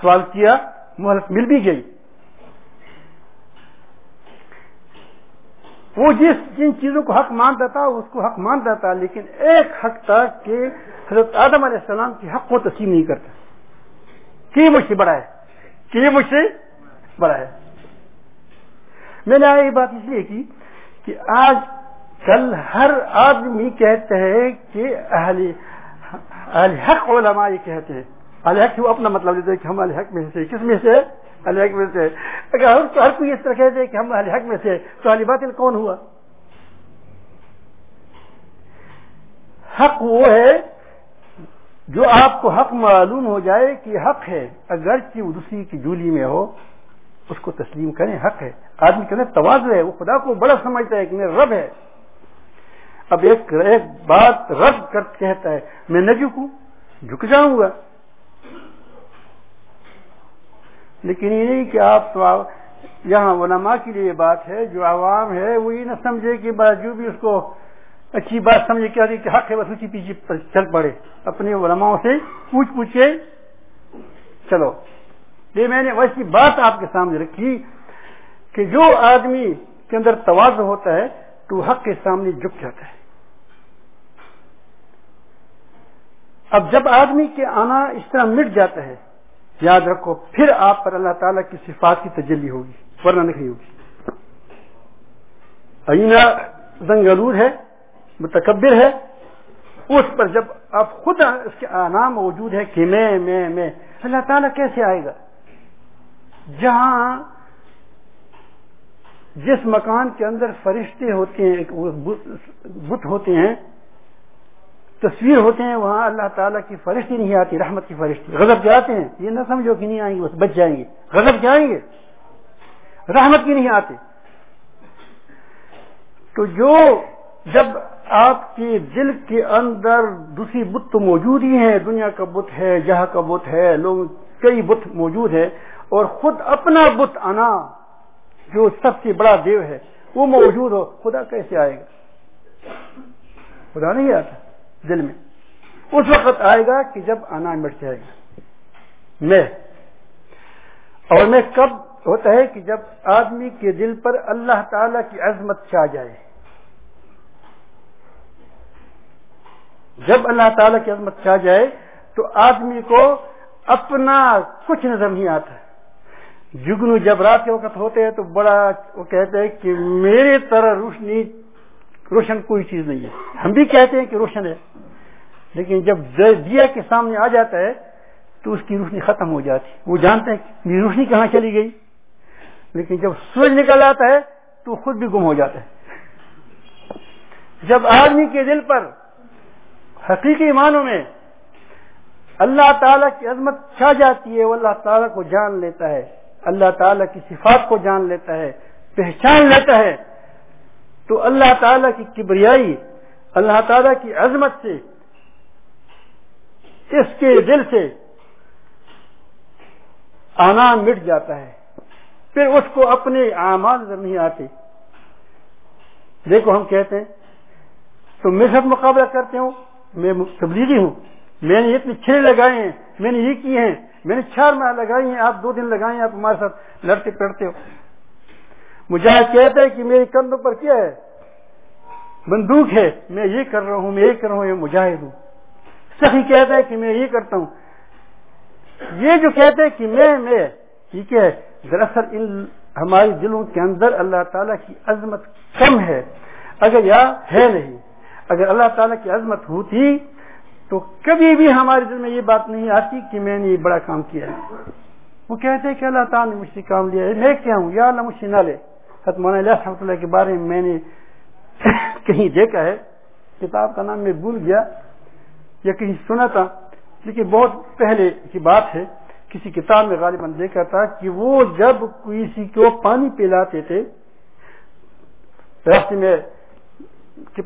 سوال کیا مہلت مل بھی گئی۔ وہ جس جن چیزوں کو حق مانتا تھا اس کو حق مانتا تھا، لیکن ایک حق تھا کہ حضرت آدم علیہ السلام کی حق کو تسلیم نہیں کرتا۔ کہ مجھ سے بڑا ہے؟ کہ مجھ سے بڑا ہے؟ میں نے یہ بات اس لیے کی کہ آج کل ہر آدمی کہتے ہیں کہ اہل اہل حق علماء یہ کہتے ہیں۔ اہل حق وہ اپنا مطلب دیتے ہیں کہ ہم اہل حق میں سے کس میں سے؟ اہل حق میں سے۔ اگر ہر کوئی اس طرح کہتے کہ ہم اہل حق میں سے، تو اہل باطل کون ہوا؟ حق وہ ہے جو آپ کو حق معلوم ہو جائے کہ حق ہے، اگرچہ وہ دوسری کی جولی میں ہو، اس کو تسلیم کریں، حق ہے۔ آدمی کہتے توازو ہے، وہ خدا کو بڑا سمجھتا ہے کہ میرا رب ہے۔ اب ایک ایک بات رب کر کہتا ہے، میں نہ جھکوں جھک جاؤں گا۔ لیکن یہ نہیں کہ آپ تو یہاں علماء کے لیے بات ہے، جو عوام ہے، وہ یہ نہ سمجھے کہ جو بھی اس کو اچھی بات سمجھے کیا کہ حق ہے، بس اسی پیچھے چل پڑے۔ اپنے علماء سے پوچھ پوچھ کے چلو۔ یہ میں نے ویسی بات آپ کے سامنے رکھی کہ جو آدمی کے اندر توازن ہوتا ہے، تو حق کے سامنے جھک جاتا ہے۔ اب جب آدمی کے آنا اس طرح مٹ جاتا ہے یاد رکھو، پھر آپ پر اللہ تعالیٰ کی صفات کی تجلی ہوگی، ورنہ نہیں ہوگی۔ اینا زنگلور ہے، متکبر ہے، اس پر جب آپ خود اس کے نام موجود ہے کہ میں میں میں، اللہ تعالیٰ کیسے آئے گا؟ جہاں جس مکان کے اندر فرشتے ہوتے ہیں بت ہوتے ہیں تصویر ہوتے ہیں، وہاں اللہ تعالیٰ کی فرشتی نہیں آتی، رحمت کی فرشتی۔ غضب کے آتے ہیں، یہ نہ سمجھو کہ نہیں آئیں گے، بس بچ جائیں گے۔ غضب کے آئیں گے۔ رحمت کی نہیں آتے تو جو جب آپ کے دل کے اندر دوسری بت تو موجود ہی ہے دنیا کا بت ہے، جہاں کا بت ہے، لوگ کئی بت موجود ہے اور خود اپنا بت انا، جو سب سے بڑا دیو ہے، وہ موجود ہو، خدا کیسے آئے گا؟ خدا نہیں آتا۔ دل میں۔ اس وقت آئے گا کہ جب آنا مٹ جائے گا۔ میں۔ اور میں کب ہوتا ہے کہ جب آدمی کے دل پر اللہ تعالی کی عظمت چھا جائے۔ جب اللہ تعالی کی عظمت چھا جائے تو آدمی کو اپنا کچھ نظر نہیں آتا جگنو جب رات کے وقت ہوتے ہیں تو بڑا وہ کہتے ہیں کہ میرے طرح روشنی، روشن کوئی چیز نہیں ہے۔ ہم بھی کہتے ہیں کہ روشن ہے۔ لیکن جب دیا کے سامنے آ جاتا ہے، تو اس کی روشنی ختم ہو جاتی وہ جانتے ہیں کہ میری روشنی کہاں چلی گئی۔ لیکن جب سورج نکل آتا ہے، تو خود بھی گم ہو جاتا ہے۔ جب آدمی کے دل پر حقیقی معنوں میں اللہ تعالیٰ کی عظمت چھا جاتی ہے، وہ اللہ تعالیٰ کو جان لیتا ہے۔ اللہ تعالیٰ کی صفات کو جان لیتا ہے، پہچان لیتا ہے۔ تو اللہ تعالیٰ کی کبریائی، اللہ تعالیٰ کی عظمت سے اس کے دل سے آنا مٹ جاتا ہے۔ پھر اس کو اپنے اعمال نظر نہیں آتے۔ دیکھو ہم کہتے ہیں تو میں سب مقابلہ کرتے ہوں میں تبدیلی ہوں۔ میں نے اتنے چھڑے لگائے ہیں، میں نے یہ کیے ہیں۔ میں نے چار ماہ لگائی ہیں، آپ دو دن لگائے ہیں، آپ ہمارے ساتھ لڑتے پڑتے ہو۔ مجاہد کہتا ہے کہ میری کندھوں پر کیا ہے؟ بندوق ہے، میں یہ کر رہا ہوں، میں یہ کر رہا ہوں یہ مجاہد ہوں۔ سخی کہتا ہے کہ میں یہ کرتا ہوں۔ یہ جو کہتے ہیں کہ میں میں ٹھیک ہے۔ دراصل ان ہمارے دلوں کے اندر اللہ تعالیٰ کی عظمت کم ہے۔ اگر یا ہے نہیں، اگر اللہ تعالیٰ کی عظمت ہوتی تو کبھی بھی ہمارے دل میں یہ بات نہیں آتی کہ میں نے یہ بڑا کام کیا ہے۔ وہ کہتے ہیں کہ اللہ تعالیٰ نے مجھ سے کام لیا ہے۔ میں کیا ہوں؟ یا اللہ مجھ سے نہ لے۔ ختم رحمۃ اللہ کے بارے میں میں نے کہیں دیکھا ہے۔ کتاب کا نام میں بھول گیا۔ یا کہیں سنا تھا۔ لیکن بہت پہلے کی بات ہے، کسی کتاب میں غالباً دیکھا تھا کہ وہ جب کسی کو پانی پلاتے تھے، راستے میں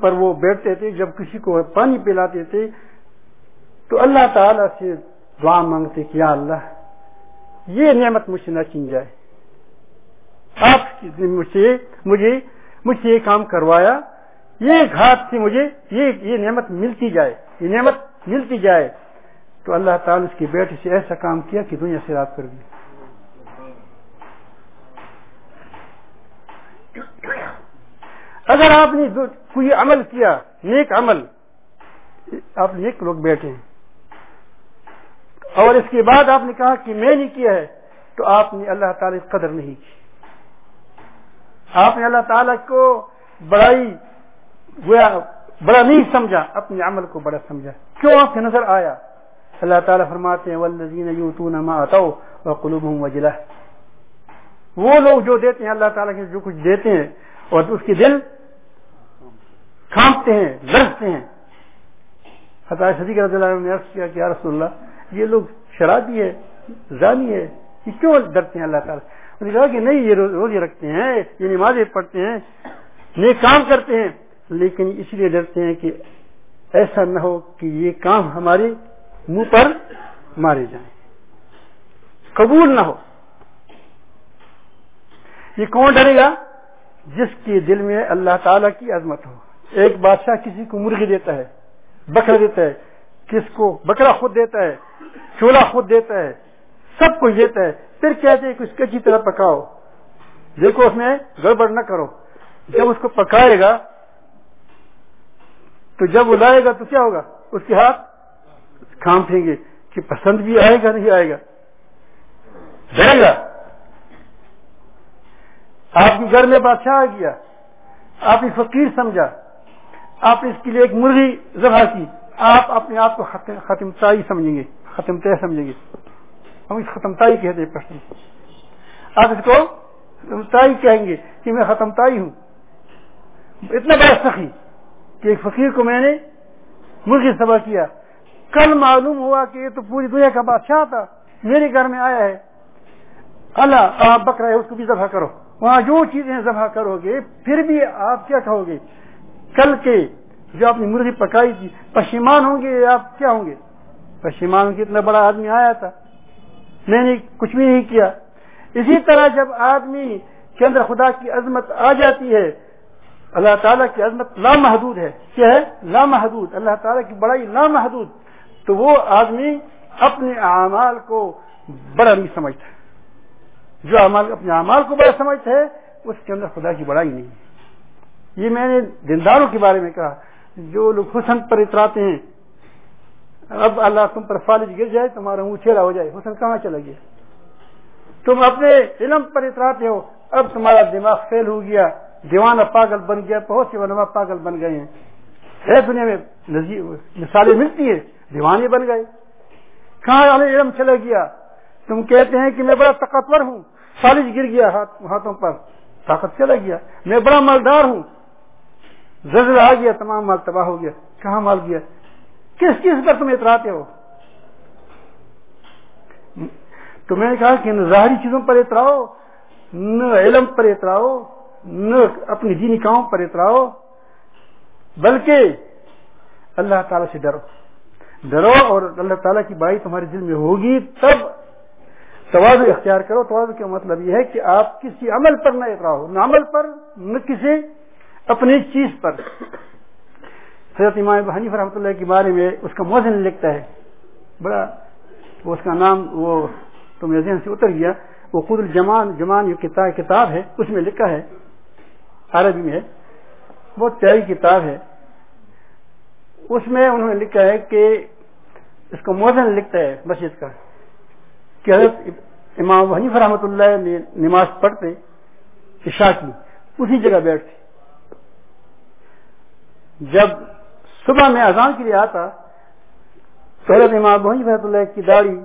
پر وہ بیٹھتے تھے، جب کسی کو پانی پلاتے تھے، تو اللہ تعالی سے دعا مانگتے کہ یا اللہ، یہ نعمت مجھ سے نہ چن جائے۔ آپ مجھ سے، مجھے، مجھ سے یہ کام کروایا، یہ گھاٹ سے مجھے یہ یہ نعمت ملتی جائے۔ یہ نعمت ملتی جائے تو اللہ تعالیٰ اس کی بیٹی سے ایسا کام کیا کہ دنیا سے رات کر دی۔ اگر آپ نے کوئی عمل کیا، نیک عمل، آپ نیک لوگ بیٹھے ہیں۔ اور اس کے بعد آپ نے کہا کہ میں نہیں کیا ہے، تو آپ نے اللہ تعالی قدر نہیں کی۔ آپ نے اللہ تعالیٰ کو بڑائی بڑا نہیں سمجھا، اپنے عمل کو بڑا سمجھا۔ کیوں آپ کی نظر آیا؟ اللہ تعالیٰ فرماتے ہیں وجلہ وہ لوگ جو دیتے ہیں، اللہ تعالیٰ کے جو کچھ دیتے ہیں اور اس کے دل کھانپتے ہیں لڑتے ہیں۔ صدیق رضی اللہ نے عرض کیا کہ رسول اللہ، یہ لوگ شرابی ہے زانی ہے یہ کیوں ڈرتے ہیں اللہ تعالیٰ؟ انہوں نے کہا کہ نہیں، یہ روزی رکھتے ہیں، یہ نمازیں پڑھتے ہیں، نیک کام کرتے ہیں۔ لیکن اس لیے ڈرتے ہیں کہ ایسا نہ ہو کہ یہ کام ہمارے منہ پر مارے جائیں۔ قبول نہ ہو۔ یہ کون ڈرے گا؟ جس کے دل میں اللہ تعالی کی عظمت ہو۔ ایک بادشاہ کسی کو مرغی دیتا ہے، بکرا دیتا ہے، کس کو بکرا خود دیتا ہے چولہا خود دیتا ہے، سب کچھ دیتا ہے۔ پھر کہتے ہیں کہ اس کچی طرح پکاؤ۔ دیکھو اس میں گڑبڑ نہ کرو۔ جب اس کو پکائے گا تو جب وہ لائے گا تو کیا ہوگا؟ اس کے ہاتھ کام پھیں گے کہ پسند بھی آئے گا نہیں آئے گا۔ جائے گا۔ آپ کے گھر میں بادشاہ آ گیا۔ آپ نے فقیر سمجھا۔ آپ نے اس کے لیے ایک مرغی ذبح کی۔ آپ اپنے آپ کو ختم تائی سمجھیں گے۔ ختم طے سمجھیں گے۔ ہم اس ختم تائی کہتے ہیں پرسن آپ اس کو تائی کہیں گے کہ میں ختم تائی ہوں۔ اتنا بڑا سخی کہ ایک فقیر کو میں نے مرغی سبا کیا۔ کل معلوم ہوا کہ یہ تو پوری دنیا کا بادشاہ تھا، میرے گھر میں آیا ہے۔ اللہ، آپ بکرا ہے اس کو بھی ذبح کرو۔ وہاں جو چیزیں ذبح کرو گے، پھر بھی آپ کیا کہو گے؟ کل کے جو آپ نے مرغی پکائی تھی، پشیمان ہوں گے آپ کیا ہوں گے؟ پشیمان ہوں گے اتنا بڑا آدمی آیا تھا۔ میں نے کچھ بھی نہیں کیا۔ اسی طرح جب آدمی کے اندر خدا کی عظمت آ جاتی ہے اللہ تعالیٰ کی عظمت لامحدود ہے۔ کیا ہے؟ لامحدود۔ اللہ تعالیٰ کی بڑائی لامحدود۔ تو وہ آدمی اپنے اعمال کو بڑا نہیں سمجھتا۔ جو اپنے اعمال کو بڑا سمجھتا ہے، اس کے اندر خدا کی بڑائی نہیں۔ ہے یہ میں نے دینداروں کے بارے میں کہا۔ جو لوگ حسن پر اتراتے ہیں، اب اللہ تم پر فالج گر جائے، تمہارا منہ چھیڑا ہو جائے۔ حسن کہاں چلا گیا؟ تم اپنے علم پر اتراتے ہو، اب تمہارا دماغ فیل ہو گیا۔ دیوانہ پاگل بن گیا، بہت سے علماء پاگل بن گئے ہیں۔ ہے دنیا میں مثالیں ملتی ہیں دیوانے بن گئے۔ کہاں علم چلا گیا؟ تم کہتے ہیں کہ میں بڑا طاقتور ہوں۔ فالج گر گیا ہاتھوں پر۔ طاقت چلا گیا۔ میں بڑا مالدار ہوں۔ زلزلہ آ گیا، تمام مال تباہ ہو گیا۔ کہاں مال گیا؟ کس چیز پر تم اتراتے ہو؟ تو میں نے کہا کہ ظاہری چیزوں پر اتراؤ نہ علم پر اتراؤ نہ اپنی دینی کاموں پر اتراؤ، بلکہ اللہ تعالی سے ڈرو۔ ڈرو اور اللہ تعالیٰ کی بائی تمہارے دل میں ہوگی، تب توازو اختیار کرو۔ توازو کا مطلب یہ ہے کہ آپ کسی عمل پر نہ اتراؤ، نہ عمل پر، نہ کسی اپنی چیز پر۔ حضرت امام حنیف رحمۃ اللہ کے بارے میں اس کا موزن لکھتا ہے۔ بڑا اس کا نام، وہ تو میرے ذہن سے اتر گیا، وہ خود الجمان جمان جو کتاب ہے، اس میں لکھا ہے۔ عربی میں ہے بہت پیاری کتاب ہے۔ اس میں انہوں نے لکھا ہے کہ اس کو موزن لکھتا ہے مسجد کا، کہ حضرت امام حنیف رحمۃ اللہ نے نماز پڑھتے، عشاء کی، اسی جگہ بیٹھتے۔ جب صبح میں اذان کے لیے آتا، تو حضرت امام حنیف رحمۃ اللہ کی داڑھی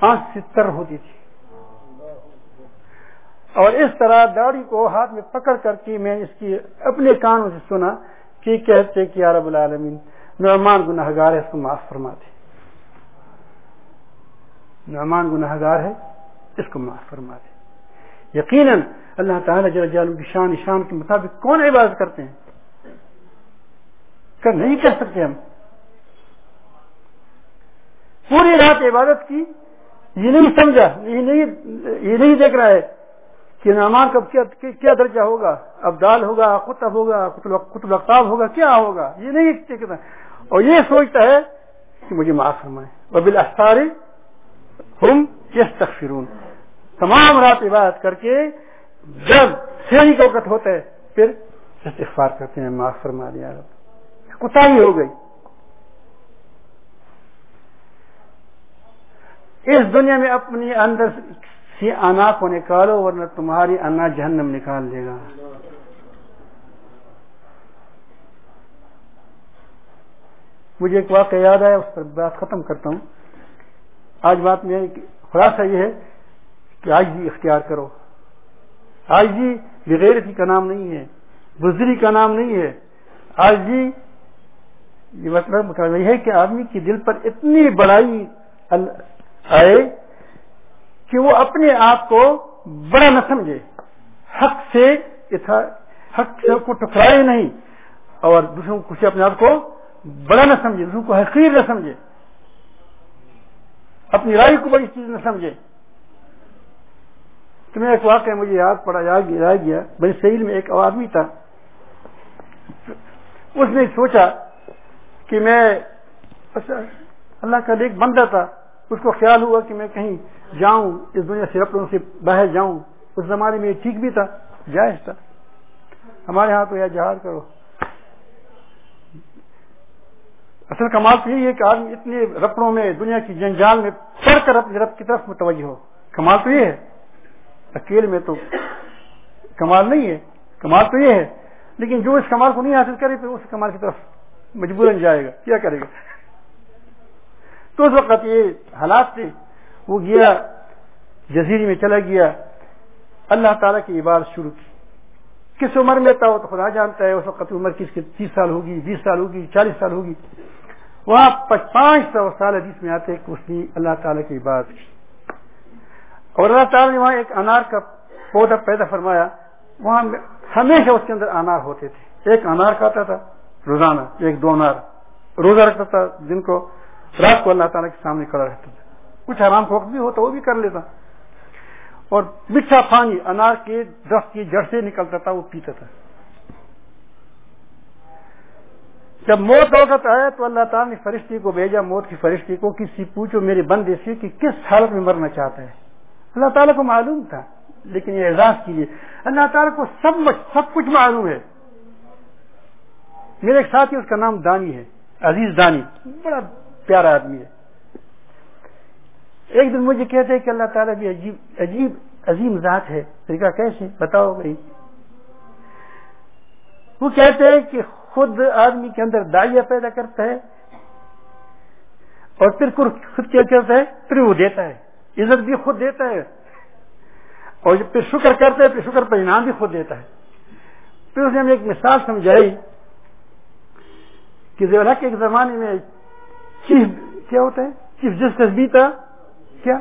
آنکھ سے تر ہوتی تھی۔ اور اس طرح داڑھی کو ہاتھ میں پکڑ کر کے میں اس کی اپنے کانوں سے سنا کہ کہتے کہ عرب العالمین، نعمان گناہ گار ہے، اس کو معاف فرما دے۔ نعمان گناہ گار ہے، اس کو معاف فرما دے۔ یقیناً اللہ تعالیٰ جل جلالہ کی شان شان کے مطابق کون عبادت کرتے ہیں؟ کر نہیں کر سکتے ہم؟ پوری رات عبادت کی، یہ نہیں سمجھا، یہ نہیں یہ نہیں دیکھ رہا ہے۔ کہ نعمان کا کیا درجہ ہوگا؟ ابدال ہوگا، قطب ہوگا، قطب اختاب ہوگا، کیا ہوگا؟ یہ نہیں اور یہ سوچتا ہے کہ مجھے معاف فرمائے ببل اختاری ہم یس تخرون تمام رات عبادت کر کے جب شہری کا وقت ہوتا ہے، پھر استغفار کرتے ہیں، معاف فرما دیا کتا ہی ہو گئی۔ اس دنیا میں اپنی اندر سے انا کو نکالو ورنہ تمہاری انا جہنم نکال دے گا۔ مجھے ایک واقعہ یاد آیا، اس پر بات ختم کرتا ہوں۔ آج بات میں خلاصہ یہ ہے کہ آج بھی اختیار کرو۔ آج بھی بغیر کا نام نہیں ہے بزری کا نام نہیں ہے۔ آج بھی یہ مطلب, مطلب یہ ہے کہ آدمی کے دل پر اتنی بڑائی آئے کہ وہ اپنے آپ کو بڑا نہ سمجھے۔ حق سے حق سے کو ٹکرائے نہیں، اور دوسروں کو اپنے آپ کو بڑا نہ سمجھے، دوسروں کو حقیر نہ سمجھے۔ اپنی رائے کو بڑی چیز نہ سمجھے۔ تمہیں ایک واقعہ مجھے یاد پڑا، یاد گیا بڑی سیل میں ایک آدمی تھا۔ اس نے سوچا کہ میں، اللہ کا ایک بندہ تھا۔ اس کو خیال ہوا کہ میں کہیں جاؤں، اس دنیا سے رپڑوں سے باہر جاؤں، اس زمانے میں ٹھیک بھی تھا، جائز تھا۔ ہمارے ہاں تو یہ جہاز کرو۔ اصل کمال تو یہی ہے کہ آدمی اتنے رپڑوں میں، دنیا کی جنجال میں پڑھ کر اپنے رب کی طرف متوجہ ہو۔ کمال تو یہ ہے۔ اکیلے میں تو کمال نہیں ہے۔ کمال تو یہ ہے۔ لیکن جو اس کمال کو نہیں حاصل کرے، پھر اس کمال کی طرف مجبور جائے گا۔ کیا کرے گا؟ تو اس وقت یہ حالات تھے۔ وہ گیا جزیری میں چلا گیا۔ اللہ تعالیٰ کی عبادت شروع کی۔ کس عمر میں تھا وہ تو خدا جانتا ہے، اس وقت عمر کس کی؟ تیس سال ہوگی، بیس سال ہوگی، چالیس سال ہوگی۔ وہاں پانچ سو سال حدیث میں آتے کہ اس نے اللہ تعالیٰ کی عبادت کی۔ اور اللہ تعالیٰ نے وہاں ایک انار کا پودا پیدا فرمایا۔ وہاں ہمیشہ اس کے اندر انار ہوتے تھے۔ ایک انار کھاتا تھا، روزانہ ایک دو انار۔ روزہ رکھتا تھا جن کو، رات کو اللہ تعالیٰ کے سامنے کھڑا رہتا تھا۔ کچھ حرام کو بھی ہوتا وہ بھی کر لیتا۔ اور میٹھا پانی، انار کے درخت کی جڑ سے نکلتا تھا، وہ پیتا تھا۔ جب موت وقت آیا تو اللہ تعالیٰ نے فرشتی کو بھیجا، موت کی فرشتی کو، کسی پوچھو میرے بندے سے کہ کس حالت میں مرنا چاہتا ہے۔ اللہ تعالیٰ کو معلوم تھا، لیکن یہ اعزاز کے لیے۔ اللہ تعالیٰ کو سب سب کچھ معلوم ہے۔ میرے ایک ساتھی، اس کا نام دانی ہے، عزیز دانی، بڑا پیارا آدمی ہے۔ ایک دن مجھے کہتے ہیں کہ اللہ تعالیٰ بھی عجیب عجیب، عظیم ذات ہے۔ طریقہ کیسے؟ بتاؤ بھائی۔ وہ کہتے ہیں کہ خود آدمی کے اندر دائیا پیدا کرتا ہے اور پھر خود کیا کرتا ہے؟ پھر وہ دیتا ہے۔ عزت بھی خود دیتا ہے۔ اور جب پھر شکر کرتے پھر شکر پر انعام بھی خود دیتا ہے۔ پھر اس نے ہمیں ایک مثال سمجھائی کہ کے ایک زمانے میں چیف، کیا ہوتا ہے؟ چیف جسٹس بھی تھا۔ کیا؟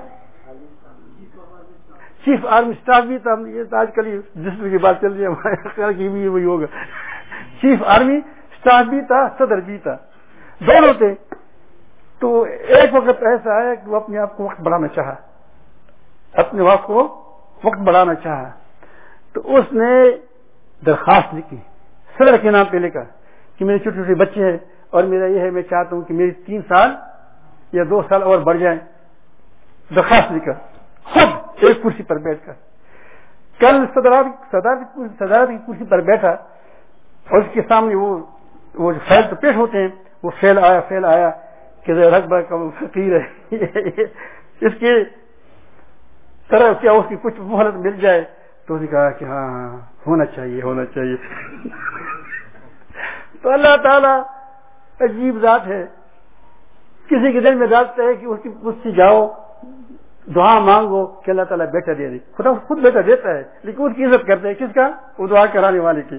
چیف آرمی اسٹاف بھی تھا یہ آج کل جسٹس کی بات چل رہی ہے، ہمارے خیال کی بھی وہی ہوگا۔ چیف آرمی اسٹاف بھی تھا، صدر بھی تھا۔ دونوں تھے۔ تو ایک وقت ایسا ہے کہ وہ اپنے آپ کو وقت بڑھانا چاہا۔ اپنے آپ کو وقت بڑھانا چاہا۔ تو اس نے درخواست لکھی، صدر کے نام پہ لکھا کہ میرے چھوٹے چھوٹے بچے ہیں اور میرا یہ ہے، میں چاہتا ہوں کہ میری تین سال یا دو سال اور بڑھ جائیں۔ درخواست لکھا خود ایک کرسی پر بیٹھ کر۔ کل صدارت کی کرسی پر بیٹھا اور اس کے سامنے وہ وہ جو فیل تو پیش ہوتے ہیں، وہ فیل آیا فیل آیا کہ رقبہ کا فقیر ہے۔ اس کے طرح کیا اس کی کچھ مہلت مل جائے تو اس نے کہا کہ ہاں ہونا چاہیے ہونا چاہیے۔ تو اللہ تعالی عجیب ذات ہے۔ کسی کے دل میں ڈالتا ہے کہ اس کی اس سے جاؤ۔ دعا مانگو کہ اللہ تعالیٰ بیٹا دے دے خدا خود بیٹا دیتا ہے، لیکن اس کی عزت کرتے ہیں کس کا؟ وہ دعا کرانے والے کی۔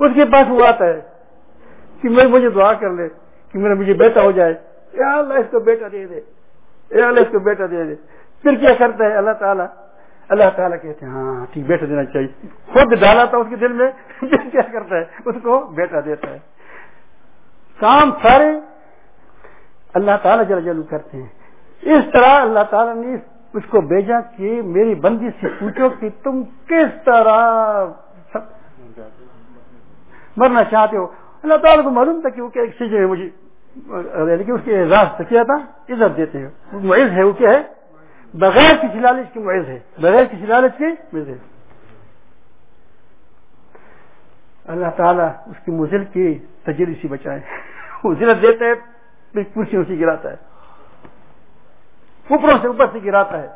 اس کے پاس وہ آتا ہے کہ میں مجھے دعا کر لے، کہ میرا مجھے بیٹا ہو جائے۔ یا اللہ، اس کو بیٹا دے دے۔ یا اللہ، اس کو بیٹا دے دے۔ پھر کیا کرتا ہے اللہ تعالیٰ؟ اللہ تعالیٰ کہتے ہیں ہاں ٹھیک، بیٹا دینا چاہیے۔ خود ڈالا تھا اس کے دل میں کیا کرتا ہے؟ اس کو بیٹا دیتا ہے۔ کام سارے اللہ تعالیٰ جل جلو کرتے ہیں۔ اس طرح اللہ تعالیٰ نے اس کو بھیجا کہ میری بندی سے پوچھو کہ تم کس طرح مرنا چاہتے ہو۔ اللہ تعالیٰ کو معلوم تھا کہ وہ کیا ایک چیز ہے، مجھے یعنی لیکن اس کے اعزاز کیا تھا؟ عزت دیتے ہیں۔ معیز ہے، وہ کیا ہے؟ بغیر کسی لالچ کی معیز ہے۔ بغیر کسی لالچ کی معیز ہے۔ اللہ تعالیٰ اس کی مزل کی تجری سے بچائے۔ وہ ضلع دیتا ہے پھر کرسیوں سے گراتا ہے۔ اوپروں سے اوپر سے گراتا ہے۔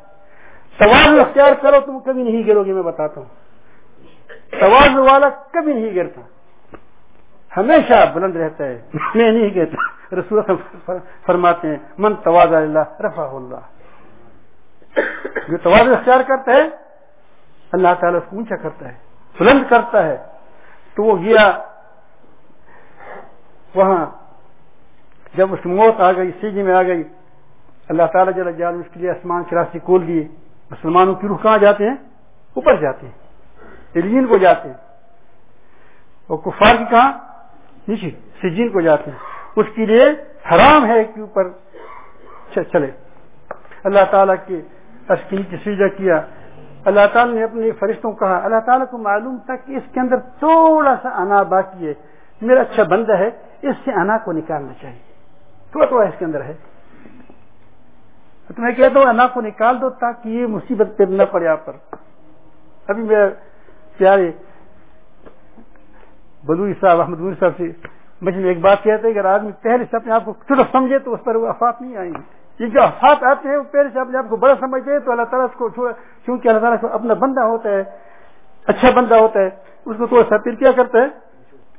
سوال اختیار کرو تم، کبھی نہیں گرو گے، میں بتاتا ہوں۔ سوال والا کبھی نہیں گرتا۔ ہمیشہ بلند رہتا ہے۔ میں نہیں کہتا رسول فرماتے ہیں، من تواز اللہ رفا اللہ۔ جو تواز اختیار کرتا ہے، اللہ تعالیٰ اس کو اونچا کرتا ہے، بلند کرتا ہے۔ تو وہ گیا، وہاں جب اس موت آ گئی سیجی میں آ گئی اللہ تعالیٰ جل جال اس کے لیے آسمان کی راستے کھول دیے، مسلمانوں کی روح کہاں جاتے ہیں؟ اوپر جاتے ہیں الین کو جاتے ہیں۔ اور کفار کی کہاں؟ نیچے، سجین کو جاتے ہیں۔ اس کے لیے حرام ہے کہ اوپر چلے۔ اللہ تعالیٰ کے کی سجا کیا۔ اللہ تعالیٰ نے اپنے فرشتوں کو کہا، اللہ تعالیٰ کو معلوم تھا کہ اس کے اندر تھوڑا سا انا باقی ہے۔ میرا اچھا بندہ ہے، اس سے انا کو نکالنا چاہیے۔ تھوڑا تھوڑا اس کے اندر ہے۔ تو میں کہتا ہوں انا کو نکال دو تاکہ یہ مصیبت پہ نہ پڑے آپ پر۔ ابھی میرے پیارے بدوئی صاحب، احمد صاحب سے مجھے ایک بات کہتے ہیں اگر آدمی پہلے سے اپنے آپ کو چھوٹا سمجھے تو اس پر وہ افات نہیں آئیں گے۔ یہ جو افات آتے ہیں وہ پہلے سے اپنے آپ کو بڑا سمجھتے ہیں تو اللہ تعالیٰ کو چونکہ اللہ تعالیٰ کو اپنا بندہ ہوتا ہے اچھا بندہ ہوتا ہے، اس کو تھوڑا سا پھر کیا کرتا ہے؟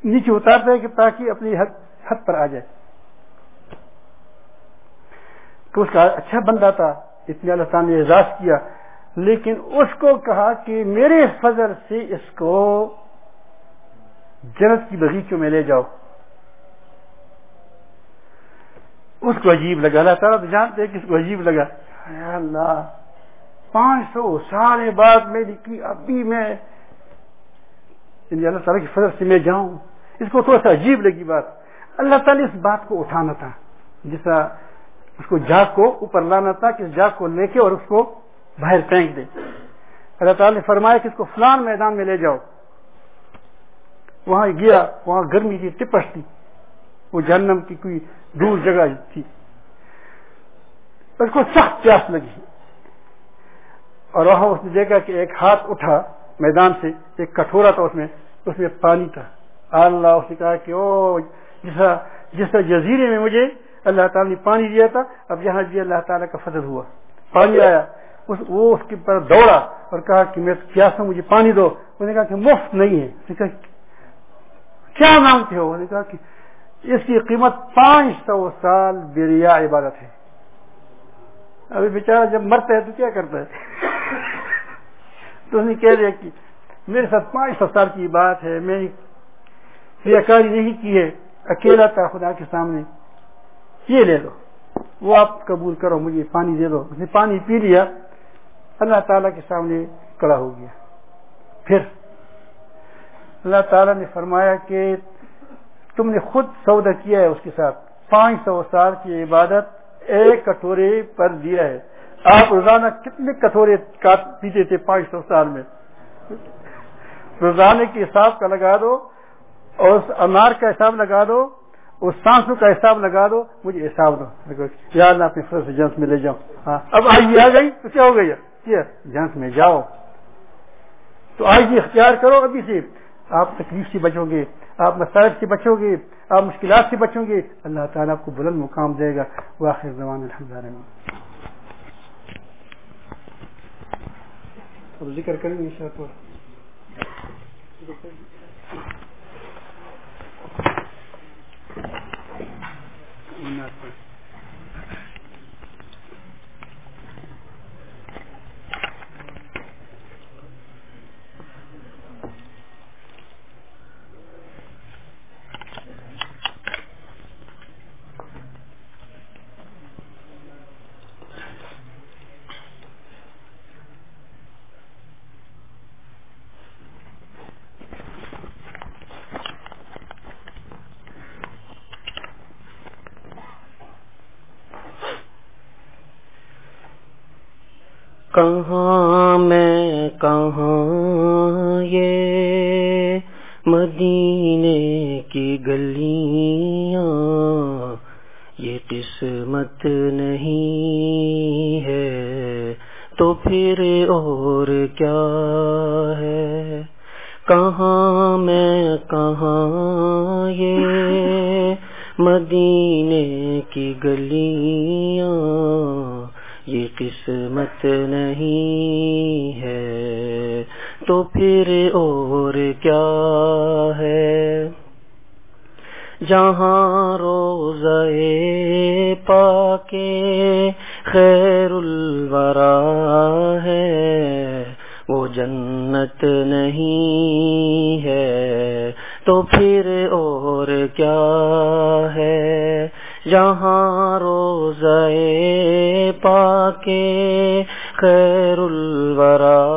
نیچے اتارتا ہے کہ تاکہ اپنی حد پر آ جائے۔ تو اس کا اچھا بندہ تھا اتنے اللہ تعالیٰ نے اعزاز کیا۔ لیکن اس کو کہا کہ میرے فضل سے اس کو جنت کی بغیچوں میں لے جاؤ۔ اس کو عجیب لگا۔ اللہ تعالیٰ تو جانتے کہ اس کو عجیب لگا۔ اللہ، پانچ سو سال بعد میری کی ابھی میں اللہ تعالیٰ کی فضل سے میں جاؤں۔ اس کو تھوڑا سا عجیب لگی بات۔ اللہ تعالیٰ اس بات کو اٹھانا تھا جس طرح اس کو جاگ کو اوپر لانا تھا کہ اس جاگ کو لے کے اور اس کو باہر پھینک دے۔ اللہ تعالیٰ نے فرمایا کہ اس کو فلان میدان میں لے جاؤ۔ وہاں گیا، وہاں گرمی تھی ٹپس تھی۔ وہ جہنم کی کوئی دور جگہ تھی۔ اس کو سخت پیاس لگی۔ اور وہاں اس نے دیکھا کہ ایک ہاتھ اٹھا میدان سے، ایک کٹورا تھا اس میں اس میں پانی تھا۔ اللہ، اس نے کہا کہ او، جیسا جس طرح جزیرے میں مجھے اللہ تعالیٰ نے پانی دیا تھا، اب یہاں بھی اللہ تعالیٰ کا فضل ہوا۔ پانی آیا۔ اس وہ اس کے پر دوڑا اور کہا کہ میں کیا سا مجھے پانی دو۔ انہوں نے کہا کہ مفت نہیں ہے۔ کہا کیا مانگتے ہو انہوں نے کہا کہ اس کی قیمت پانچ سو سال بریا عبادت ہے۔ ابھی بیچارہ جب مرتا ہے تو کیا کرتا ہے؟ تو اس نے کہہ دیا کہ میرے ساتھ پانچ سو سال کی بات ہے، میں نے ریاکاری نہیں کی ہے۔ اکیلا تھا خدا کے سامنے۔ یہ لے لو۔ وہ آپ قبول کرو، مجھے پانی دے دو۔ اس نے پانی پی لیا، اللہ تعالی کے سامنے کڑا ہو گیا۔ پھر اللہ تعالیٰ نے فرمایا کہ تم نے خود سودا کیا ہے اس کے ساتھ۔ پانچ سو سال کی عبادت ایک کٹورے پر دیا ہے۔ آپ روزانہ کتنے کٹورے پیتے تھے پانچ سو سال میں؟ روزانے کے حساب کا لگا دو اور اس انار کا حساب لگا دو۔ اس سانسوں کا حساب لگا دو، مجھے حساب دو۔ یا اللہ اپنے فرض جنس میں لے جاؤ ہاں۔ اب آج آ گئی، تو کیا ہو گئی؟ جنس میں جاؤ۔ تو آج یہ اختیار کرو ابھی سے۔ آپ تکلیف سے بچو گے، آپ مسائل سے بچو گے، آپ مشکلات سے بچو گے۔ اللہ تعالیٰ آپ کو بلند مقام دے گا۔ واخر زمان الحمد ذکر کریں گے پر کہاں میں کہاں یہ مدینے کی گلیاں یہ قسمت نہیں ہے تو پھر اور کیا ہے کہاں میں کہاں یہ مدینے کی گلیاں یہ قسمت نہیں ہے۔ تو پھر اور کیا ہے؟ جہاں روزے پا کے خیر الورا ہے، وہ جنت نہیں ہے۔ تو پھر اور کیا ہے؟ جہاں روزے پا کے خیر الورا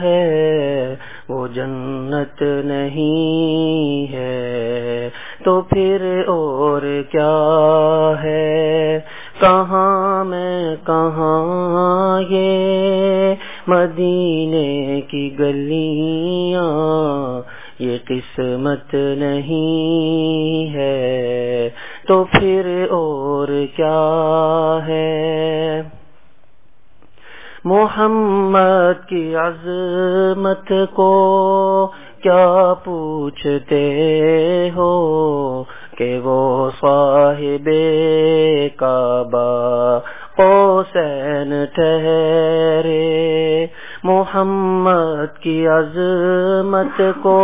ہے، وہ جنت نہیں ہے۔ تو پھر اور کیا ہے؟ کہاں میں کہاں یہ مدینے کی گلیاں؟ یہ قسمت نہیں ہے۔ تو پھر اور کیا ہے؟ محمد کی عظمت کو کیا پوچھتے ہو کہ وہ صاحب کعبہ حسین ٹھہرے؟ محمد کی عظمت کو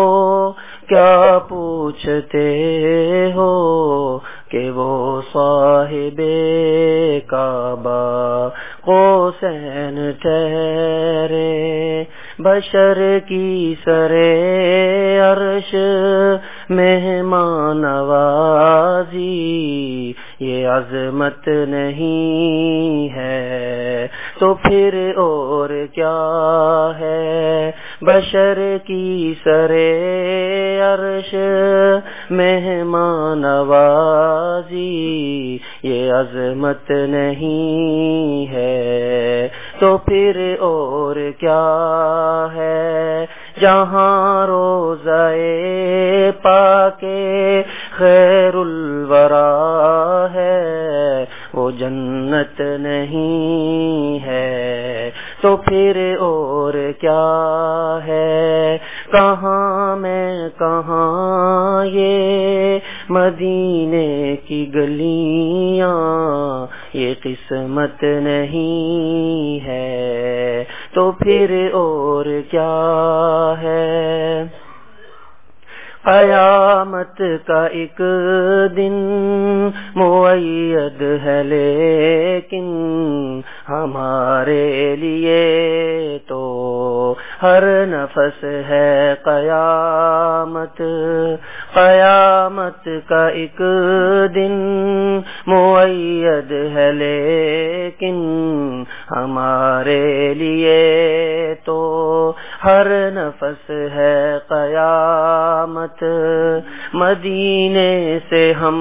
کیا پوچھتے ہو کہ وہ صاحب کعبہ حسین ٹھہرے بشر کی سرے عرش مہمان نوازی یہ عظمت نہیں ہے۔ تو پھر اور کیا ہے؟ بشر کی سرے عرش مہمان نوازی یہ عظمت نہیں ہے۔ تو پھر اور کیا ہے؟ جہاں روزے پا کے خیر الورا ہے، وہ جنت نہیں ہے۔ تو پھر اور کیا ہے؟ کہاں میں کہاں یہ مدینے کی گلیاں، یہ قسمت نہیں ہے۔ تو پھر اور کیا ہے؟ قیامت کا ایک دن معید ہے، لیکن ہمارے لیے تو ہر نفس ہے قیامت۔ قیامت کا ایک دن معید ہے، لیکن ہمارے لیے تو ہر نفس ہے قیامت۔ مدینے سے ہم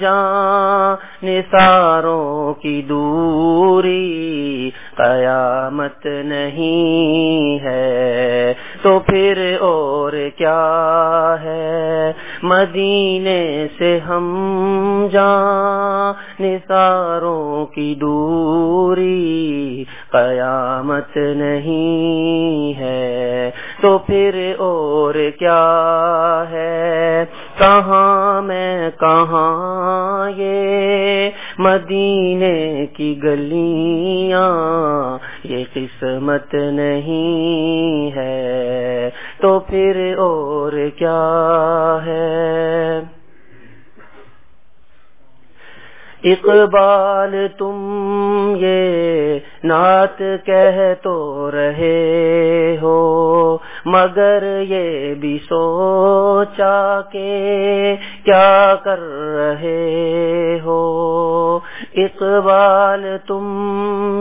جان نثاروں کی دوری قیامت نہیں ہے۔ تو پھر اور کیا ہے؟ مدینے سے ہم جان نثاروں کی دوری قیامت نہیں ہے۔ تو پھر اور کیا ہے؟ کہاں میں کہاں یہ مدینے کی گلیاں، یہ قسمت نہیں ہے۔ تو پھر اور کیا ہے؟ اقبال تم یہ نعت کہہ تو رہے ہو، مگر یہ بھی سوچا کے کیا کر رہے ہو۔ اقبال، تم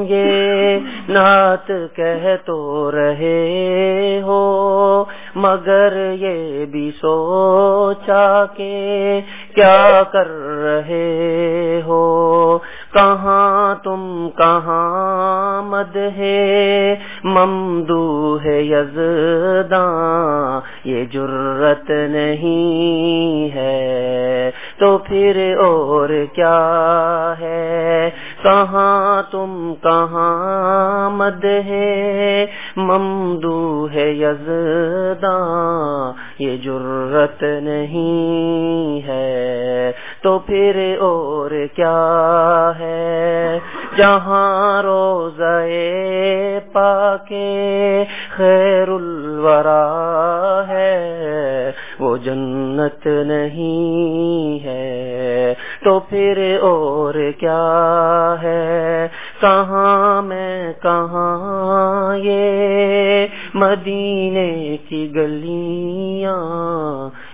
یہ نعت کہہ تو رہے ہو، مگر یہ بھی سوچا کے کیا کر رہے ہو۔ کہاں تم، کہاں آمد ہے، ممدو ہے یزداں، یہ جرت نہیں ہے۔ تو پھر اور کیا ہے؟ کہاں تم کہاں مد ہے؟ ممدو ہے یزداں، یہ جرت نہیں ہے۔ تو پھر اور کیا ہے؟ جہاں روزے پا کے خیر الورا ہے۔ وہ جنت نہیں ہے۔ تو پھر اور کیا ہے؟ کہاں میں کہاں یہ مدینے کی گلیاں،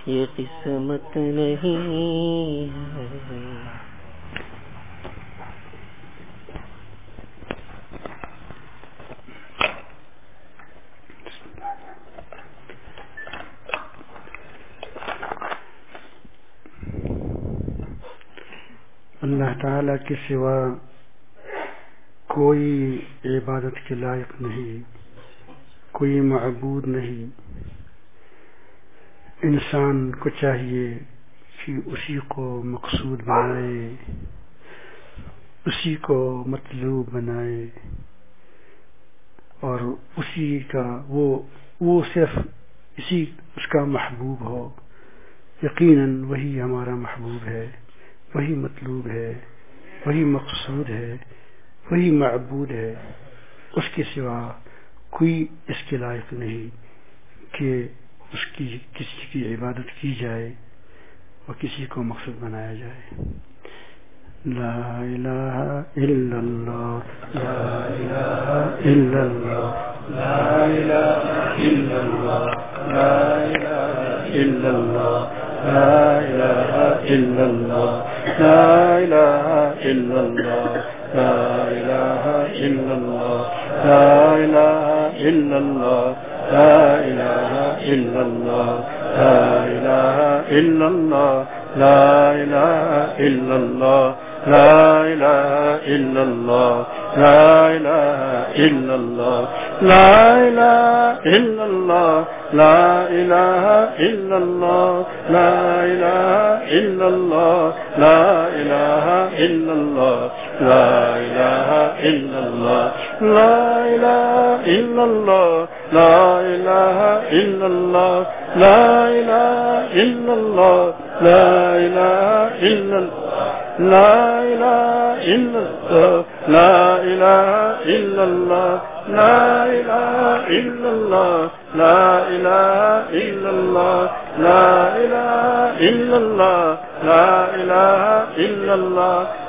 یہ قسمت نہیں ہے۔ اللہ تعالی کے سوا کوئی عبادت کے لائق نہیں، کوئی معبود نہیں۔ انسان کو چاہیے کہ اسی کو مقصود بنائے، اسی کو مطلوب بنائے۔ اور اسی کا وہ وہ صرف اسی، اس کا محبوب ہو۔ یقیناً وہی ہمارا محبوب ہے، وہی مطلوب ہے، وہی مقصود ہے۔ وہی معبود ہے اس کے سوا کوئی اس کے لائق نہیں کہ اس کی کسی کی عبادت کی جائے اور کسی کو مقصد بنایا جائے۔ لا الہ الا اللہ۔ لا الہ الا اللہ۔ لا الہ الا اللہ۔ لا الہ الا اللہ۔ لا الہ الا اللہ۔ لا الہ الا اللہ۔ لا الہ الا اللہ لا الہ الا اللہ لا لا لا لا لا لا لا لا لا لا الہ الا اللہ لا الہ الا اللہ لا الہ الا اللہ لا الہ الا اللہ لا الہ الا اللہ لا الہ الا اللہ لا الہ الا اللہ لا الہ الا اللہ لا الہ الا اللہ لا الہ الا اللہ لا الہ الا اللہ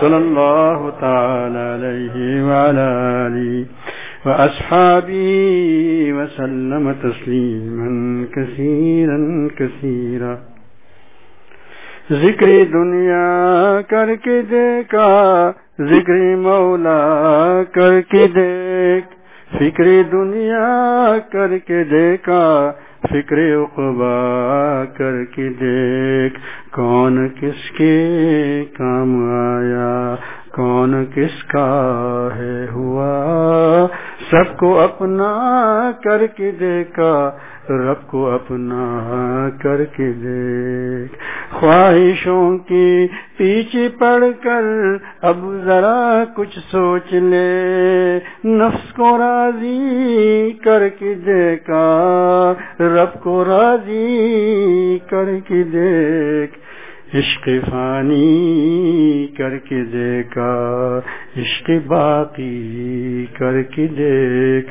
صلى الله تعالى عليه وعلى آله وأصحابه وسلم تسليما كثيرا كثيرا. ذکر دنیا کر کے دیکھا، ذکر مولا کر کے دیکھ، فکر دنیا کر کے دیکھا فکر اقبا کر کے دیکھ کون کس کے کام آیا کون کس کا ہے ہوا؟ سب کو اپنا کر کے دیکھا، رب کو اپنا کر کے دیکھ۔ خواہشوں کی پیچھے پڑ کر اب ذرا کچھ سوچ لے۔ نفس کو راضی کر کے دیکھا، رب کو راضی کر کے دیکھ۔ عشق فانی کر کے دیکھا عشق باقی کر کے دیکھ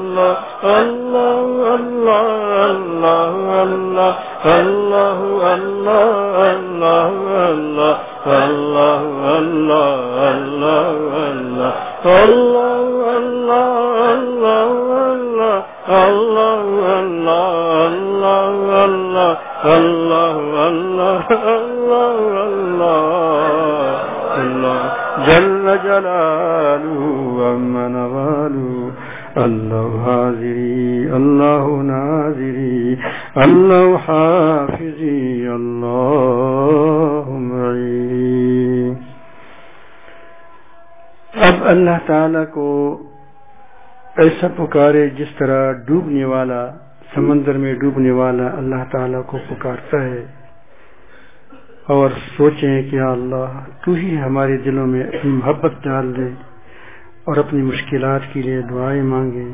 اللہ اللہ اللہ جل جلالہ امن والو اللہ حاضری اللہ ناظری اللہ حافظی اللہ معی اب اللہ تعالی کو ایسا پکارے جس طرح ڈوبنے والا، سمندر میں ڈوبنے والا اللہ تعالی کو پکارتا ہے۔ اور سوچیں کہ اللہ، تو ہی ہمارے دلوں میں محبت ڈال دے۔ اور اپنی مشکلات کے لیے دعائیں مانگے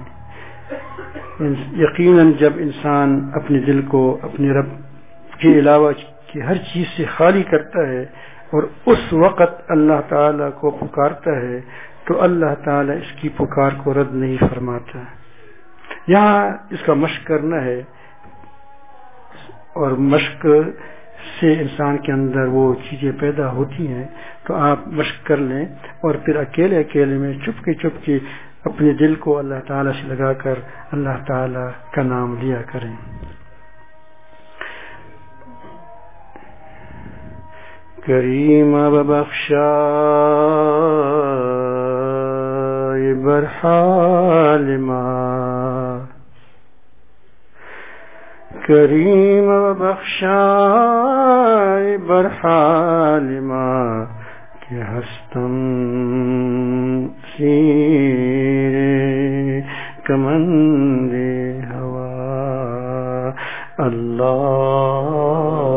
یقیناً جب انسان اپنے دل کو، اپنے رب کے علاوہ کی ہر چیز سے خالی کرتا ہے اور اس وقت اللہ تعالی کو پکارتا ہے، تو اللہ تعالی اس کی پکار کو رد نہیں فرماتا۔ یہاں اس کا مشق کرنا ہے اور مشق سے انسان کے اندر وہ چیزیں پیدا ہوتی ہیں۔ تو آپ مشق کر لیں اور پھر اکیلے اکیلے میں چپ کے چپ اپنے دل کو اللہ تعالی سے لگا کر اللہ تعالی کا نام لیا کریں۔ کریم بخشا برحال ما۔ کریم بخشا برحال ما۔ کہ ہستم سیر کمند ہوا اللہ اللہ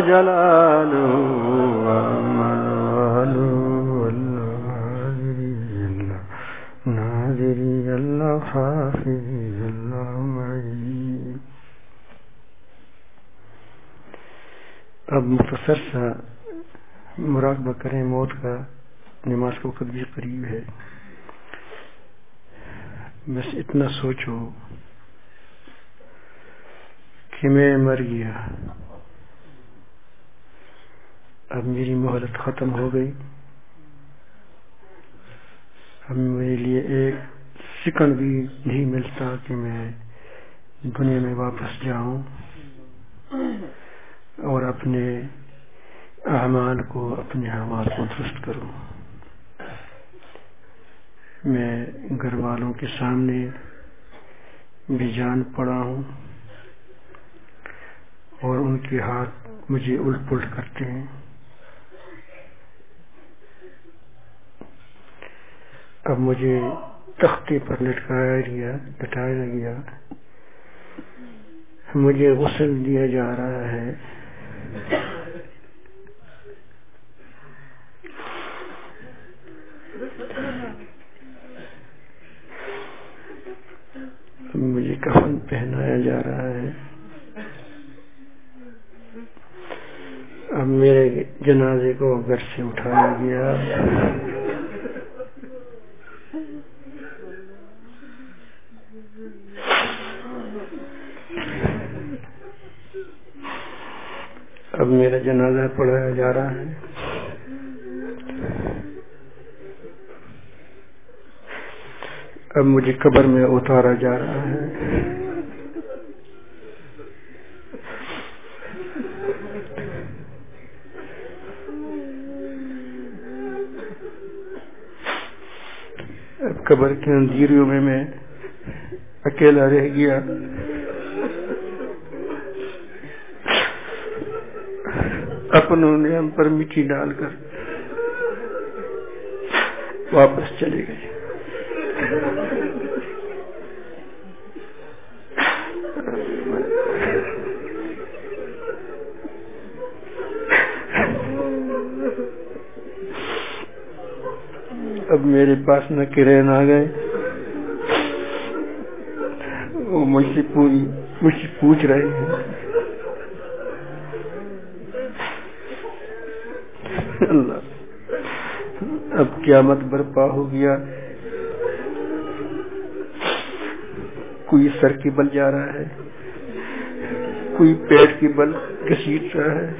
جل جلاله ناظری اللہ حافظ اللہ معی اب مختصر سا مراقبہ کریں موت کا، نماز کو وقت بھی قریب ہے۔ بس اتنا سوچو کہ میں مر گیا۔ اب میری مہلت ختم ہو گئی۔ اب میرے لیے ایک سیکنڈ بھی نہیں ملتا کہ میں دنیا میں واپس جاؤں اور اپنے اعمال کو، اپنے اعمال کو درست کروں۔ میں گھر والوں کے سامنے بھی جان پڑا ہوں اور ان کے ہاتھ مجھے الٹ پلٹ کرتے ہیں۔ اب مجھے تختے پر لٹکایا گیا، لٹایا گیا۔ مجھے غسل دیا جا رہا ہے۔ مجھے کفن پہنایا جا رہا ہے۔ اب میرے جنازے کو گھر سے اٹھایا گیا۔ اب میرا جنازہ پڑھایا جا رہا ہے۔ اب مجھے قبر میں اتارا جا رہا ہے۔ اب قبر کے اندھیریوں میں میں اکیلا رہ گیا۔ اپنوں نے ہم پر مٹی ڈال کر واپس چلے گئے۔ اب میرے پاس نہ کرین آ گئے۔ وہ مجھ سے پوچھ رہے ہیں اللہ اب قیامت برپا ہو گیا۔ کوئی سر کی بل جا رہا ہے، کوئی پیٹ کی بل گسیٹ رہا ہے۔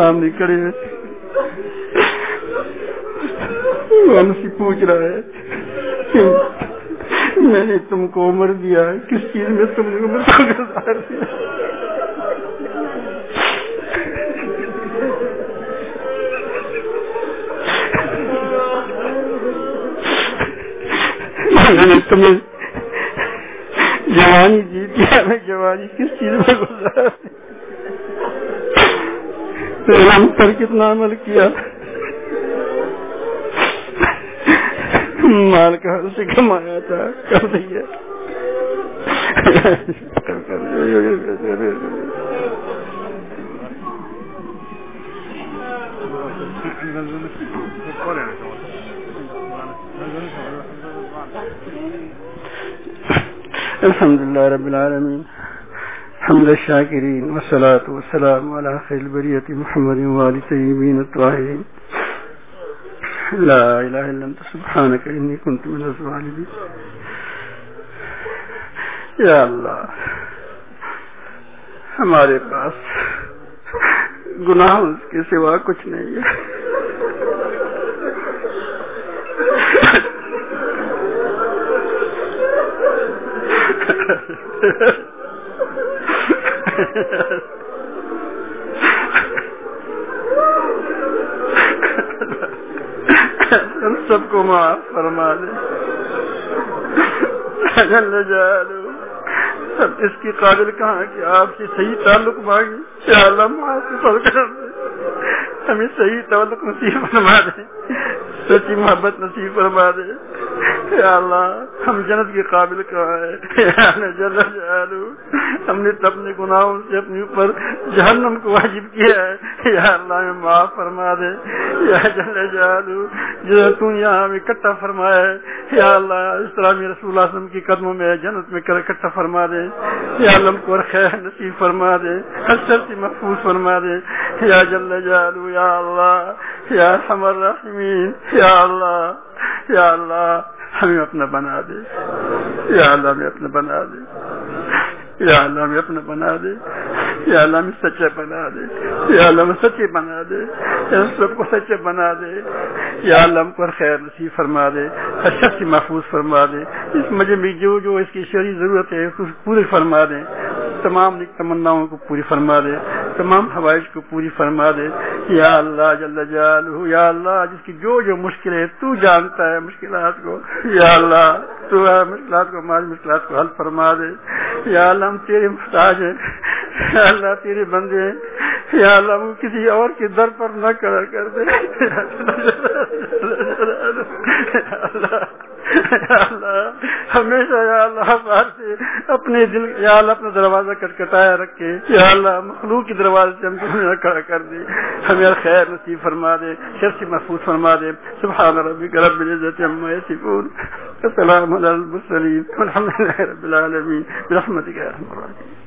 سامنے کھڑے ہیں ہم سے پوچھ رہا ہے میں نے تم کو عمر دیا، کس چیز میں تم نے عمر کو گزار دیا؟ میں نے تمہیں عمل کیا۔ مال کہاں سے کمایا تھا کر دیا۔ الحمد لله رب العالمين حمد الشاكرين والصلاة والسلام على خير البرية محمد وآل طيبين الطاهرين. لا إله إلا أنت، سبحانك إني كنت من الظالمين. یا اللہ ہمارے پاس گناہ اس کے سوا کچھ نہیں ہے۔ سب کو معاف فرما دے سب اس کی قابل کہاں کہ آپ سے صحیح تعلق مانگی ہمیں صحیح تعلق نصیب فرما دے سچی محبت نصیب فرما دے یا اللہ، ہم جنت کے قابل کہاں ہے جل ہم نے اپنے گناہوں سے اپنے اوپر جہنم کو واجب کیا ہے۔ یا اللہ، ہمیں معاف فرما دے۔ یا جل جالو جو تو یہاں ہمیں اکٹھا فرمایا ہے۔ یا اللہ، اس طرح میں رسول اللہ وسلم کی قدموں میں جنت میں کر اکٹھا فرما دے۔ یا اللہ کو خیر نصیب فرما دے۔ حسر سے محفوظ فرما دے۔ یا جل جالو یا اللہ، یا حمر رحمین، یا اللہ یا اللہ۔ ہمیں اپنا بنا دے۔ یا اللہ ہمیں اپنا بنا دے۔ یا اللہ ہمیں اپنا بنا دے، یا اللہ ہمیں سچے بنا دے، یا اللہ ہمیں سچے بنا دے، یا سب کو سچے بنا دے۔ یا اللہ ہم کو خیر نصیب فرما دے اچھا سے محفوظ فرما دے۔ اس مجھے میں جو جو اس کی شہری ضرورت ہے، اس کو پوری فرما دے۔ تمام تمناؤں کو پوری فرما دے، تمام حوائج کو پوری فرما دے۔ یا اللہ جل جلالہ، یا اللہ جس کی جو جو مشکل ہے تو جانتا ہے مشکلات کو۔ یا اللہ تو مشکلات کو، ہماری مشکلات کو حل فرما دے۔ یا اللہ ہم تیرے محتاج ہیں۔ یا اللہ تیرے بندے ہیں۔ یا اللہ ہم کسی اور کے در پر نہ کر دے اللہ۔ ہمیشہ یا اللہ باہر سے اپنے دل، یا اللہ اپنا دروازہ کٹکھٹایا رکھے، یا اللہ مخلوق کے دروازے سے ہم کو کھڑا کر دے۔ ہمیں خیر نصیب فرما دے، شر سے محفوظ فرما دے۔ سبحان ربی رب العزت عما یصفون۔ السلام علی المرسلین۔ والحمد لله رب العالمین۔ برحمتک یا ارحم الراحمین۔